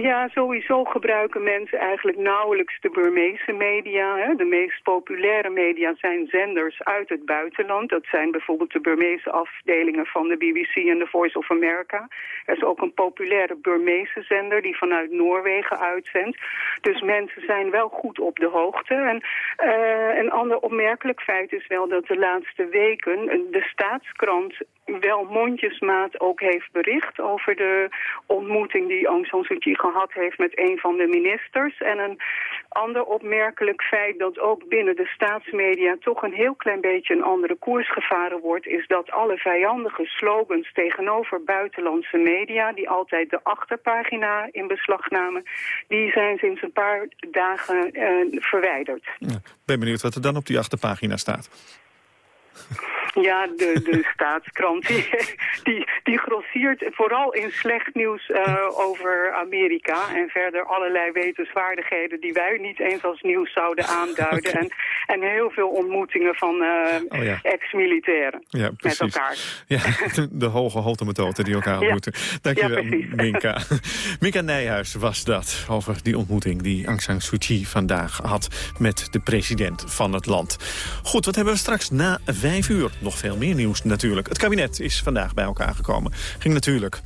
Ja, sowieso gebruiken mensen eigenlijk nauwelijks de Burmeese media. Hè. De meest populaire media zijn zenders uit het buitenland. Dat zijn bijvoorbeeld de Burmeese afdelingen van de BBC en The Voice of America. Er is ook een populaire Burmeese zender die vanuit Noorwegen uitzendt. Dus mensen zijn wel goed op de hoogte. En uh, een ander opmerkelijk feit is wel dat de laatste weken de staatskrant wel mondjesmaat ook heeft bericht over de ontmoeting die Aung San Suu Kyi gehad heeft met een van de ministers. En een ander opmerkelijk feit dat ook binnen de staatsmedia toch een heel klein beetje een andere koers gevaren wordt, is dat alle vijandige slogans tegenover buitenlandse media, die altijd de achterpagina in beslag namen, die zijn sinds een paar dagen uh, verwijderd. Ja, ben benieuwd wat er dan op die achterpagina staat. Ja, de, de staatskrant die, die, die grossiert vooral in slecht nieuws uh, over Amerika. En verder allerlei wetenswaardigheden die wij niet eens als nieuws zouden aanduiden. Okay. En, en heel veel ontmoetingen van uh, oh ja. ex-militairen ja, met elkaar. Ja, de, hoge holte methoden die elkaar ontmoeten. Ja. Dankjewel, Minka. Minka Nijhuis was dat over die ontmoeting die Aung San Suu Kyi vandaag had met de president van het land. Goed, wat hebben we straks na vijf uur? nog veel meer nieuws natuurlijk. Het kabinet is vandaag bij elkaar gekomen. Ging natuurlijk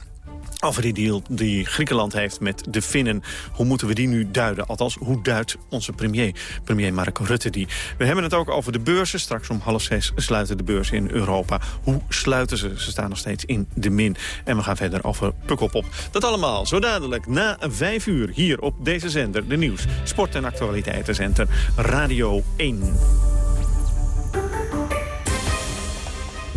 over die deal die Griekenland heeft met de Finnen. Hoe moeten we die nu duiden? Althans, hoe duidt onze premier, premier Mark Rutte die? We hebben het ook over de beurzen. Straks om half zes sluiten de beurzen in Europa. Hoe sluiten ze? Ze staan nog steeds in de min. En we gaan verder over Pukkelpop. Dat allemaal zo dadelijk na vijf uur hier op deze zender. De nieuws, sport- en actualiteitencenter Radio 1.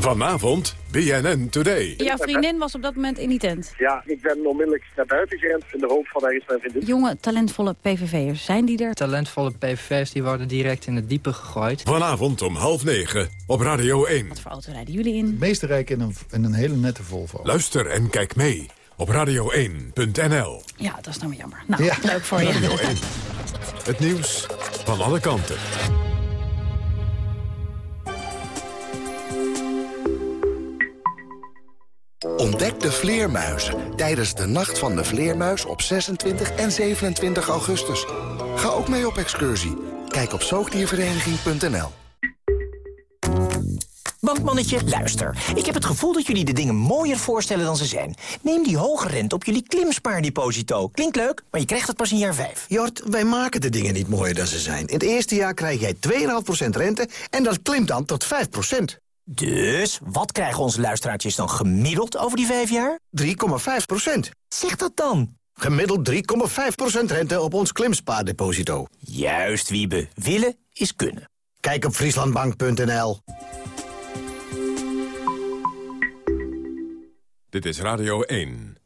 Vanavond BNN Today. Jouw vriendin was op dat moment in die tent. Ja, ik ben onmiddellijk naar buiten gerend in de hoop van ergens mijn vriendin. Jonge, talentvolle PVV'ers, zijn die er? Talentvolle PVV'ers die worden direct in het diepe gegooid. Vanavond om half negen op Radio 1. Wat voor auto rijden jullie in? meeste rijken in een, in een hele nette Volvo. Luister en kijk mee op radio1.nl. Ja, dat is nou maar jammer. Nou, Ja. leuk voor je. Radio 1. Het nieuws van alle kanten. Ontdek de vleermuizen tijdens de Nacht van de Vleermuis op 26 en 27 augustus. Ga ook mee op excursie. Kijk op zoogdiervereniging.nl Bankmannetje, luister. Ik heb het gevoel dat jullie de dingen mooier voorstellen dan ze zijn. Neem die hoge rente op jullie klimspaardeposito. Klinkt leuk, maar je krijgt het pas in jaar 5. Jort, wij maken de dingen niet mooier dan ze zijn. In het eerste jaar krijg jij 2,5% rente en dat klimt dan tot 5%. Dus, wat krijgen onze luisteraartjes dan gemiddeld over die vijf jaar? 3,5%. Zeg dat dan. Gemiddeld 3,5% rente op ons klimspaardeposito. Juist, Wiebe. Willen is kunnen. Kijk op frieslandbank.nl. Dit is Radio 1.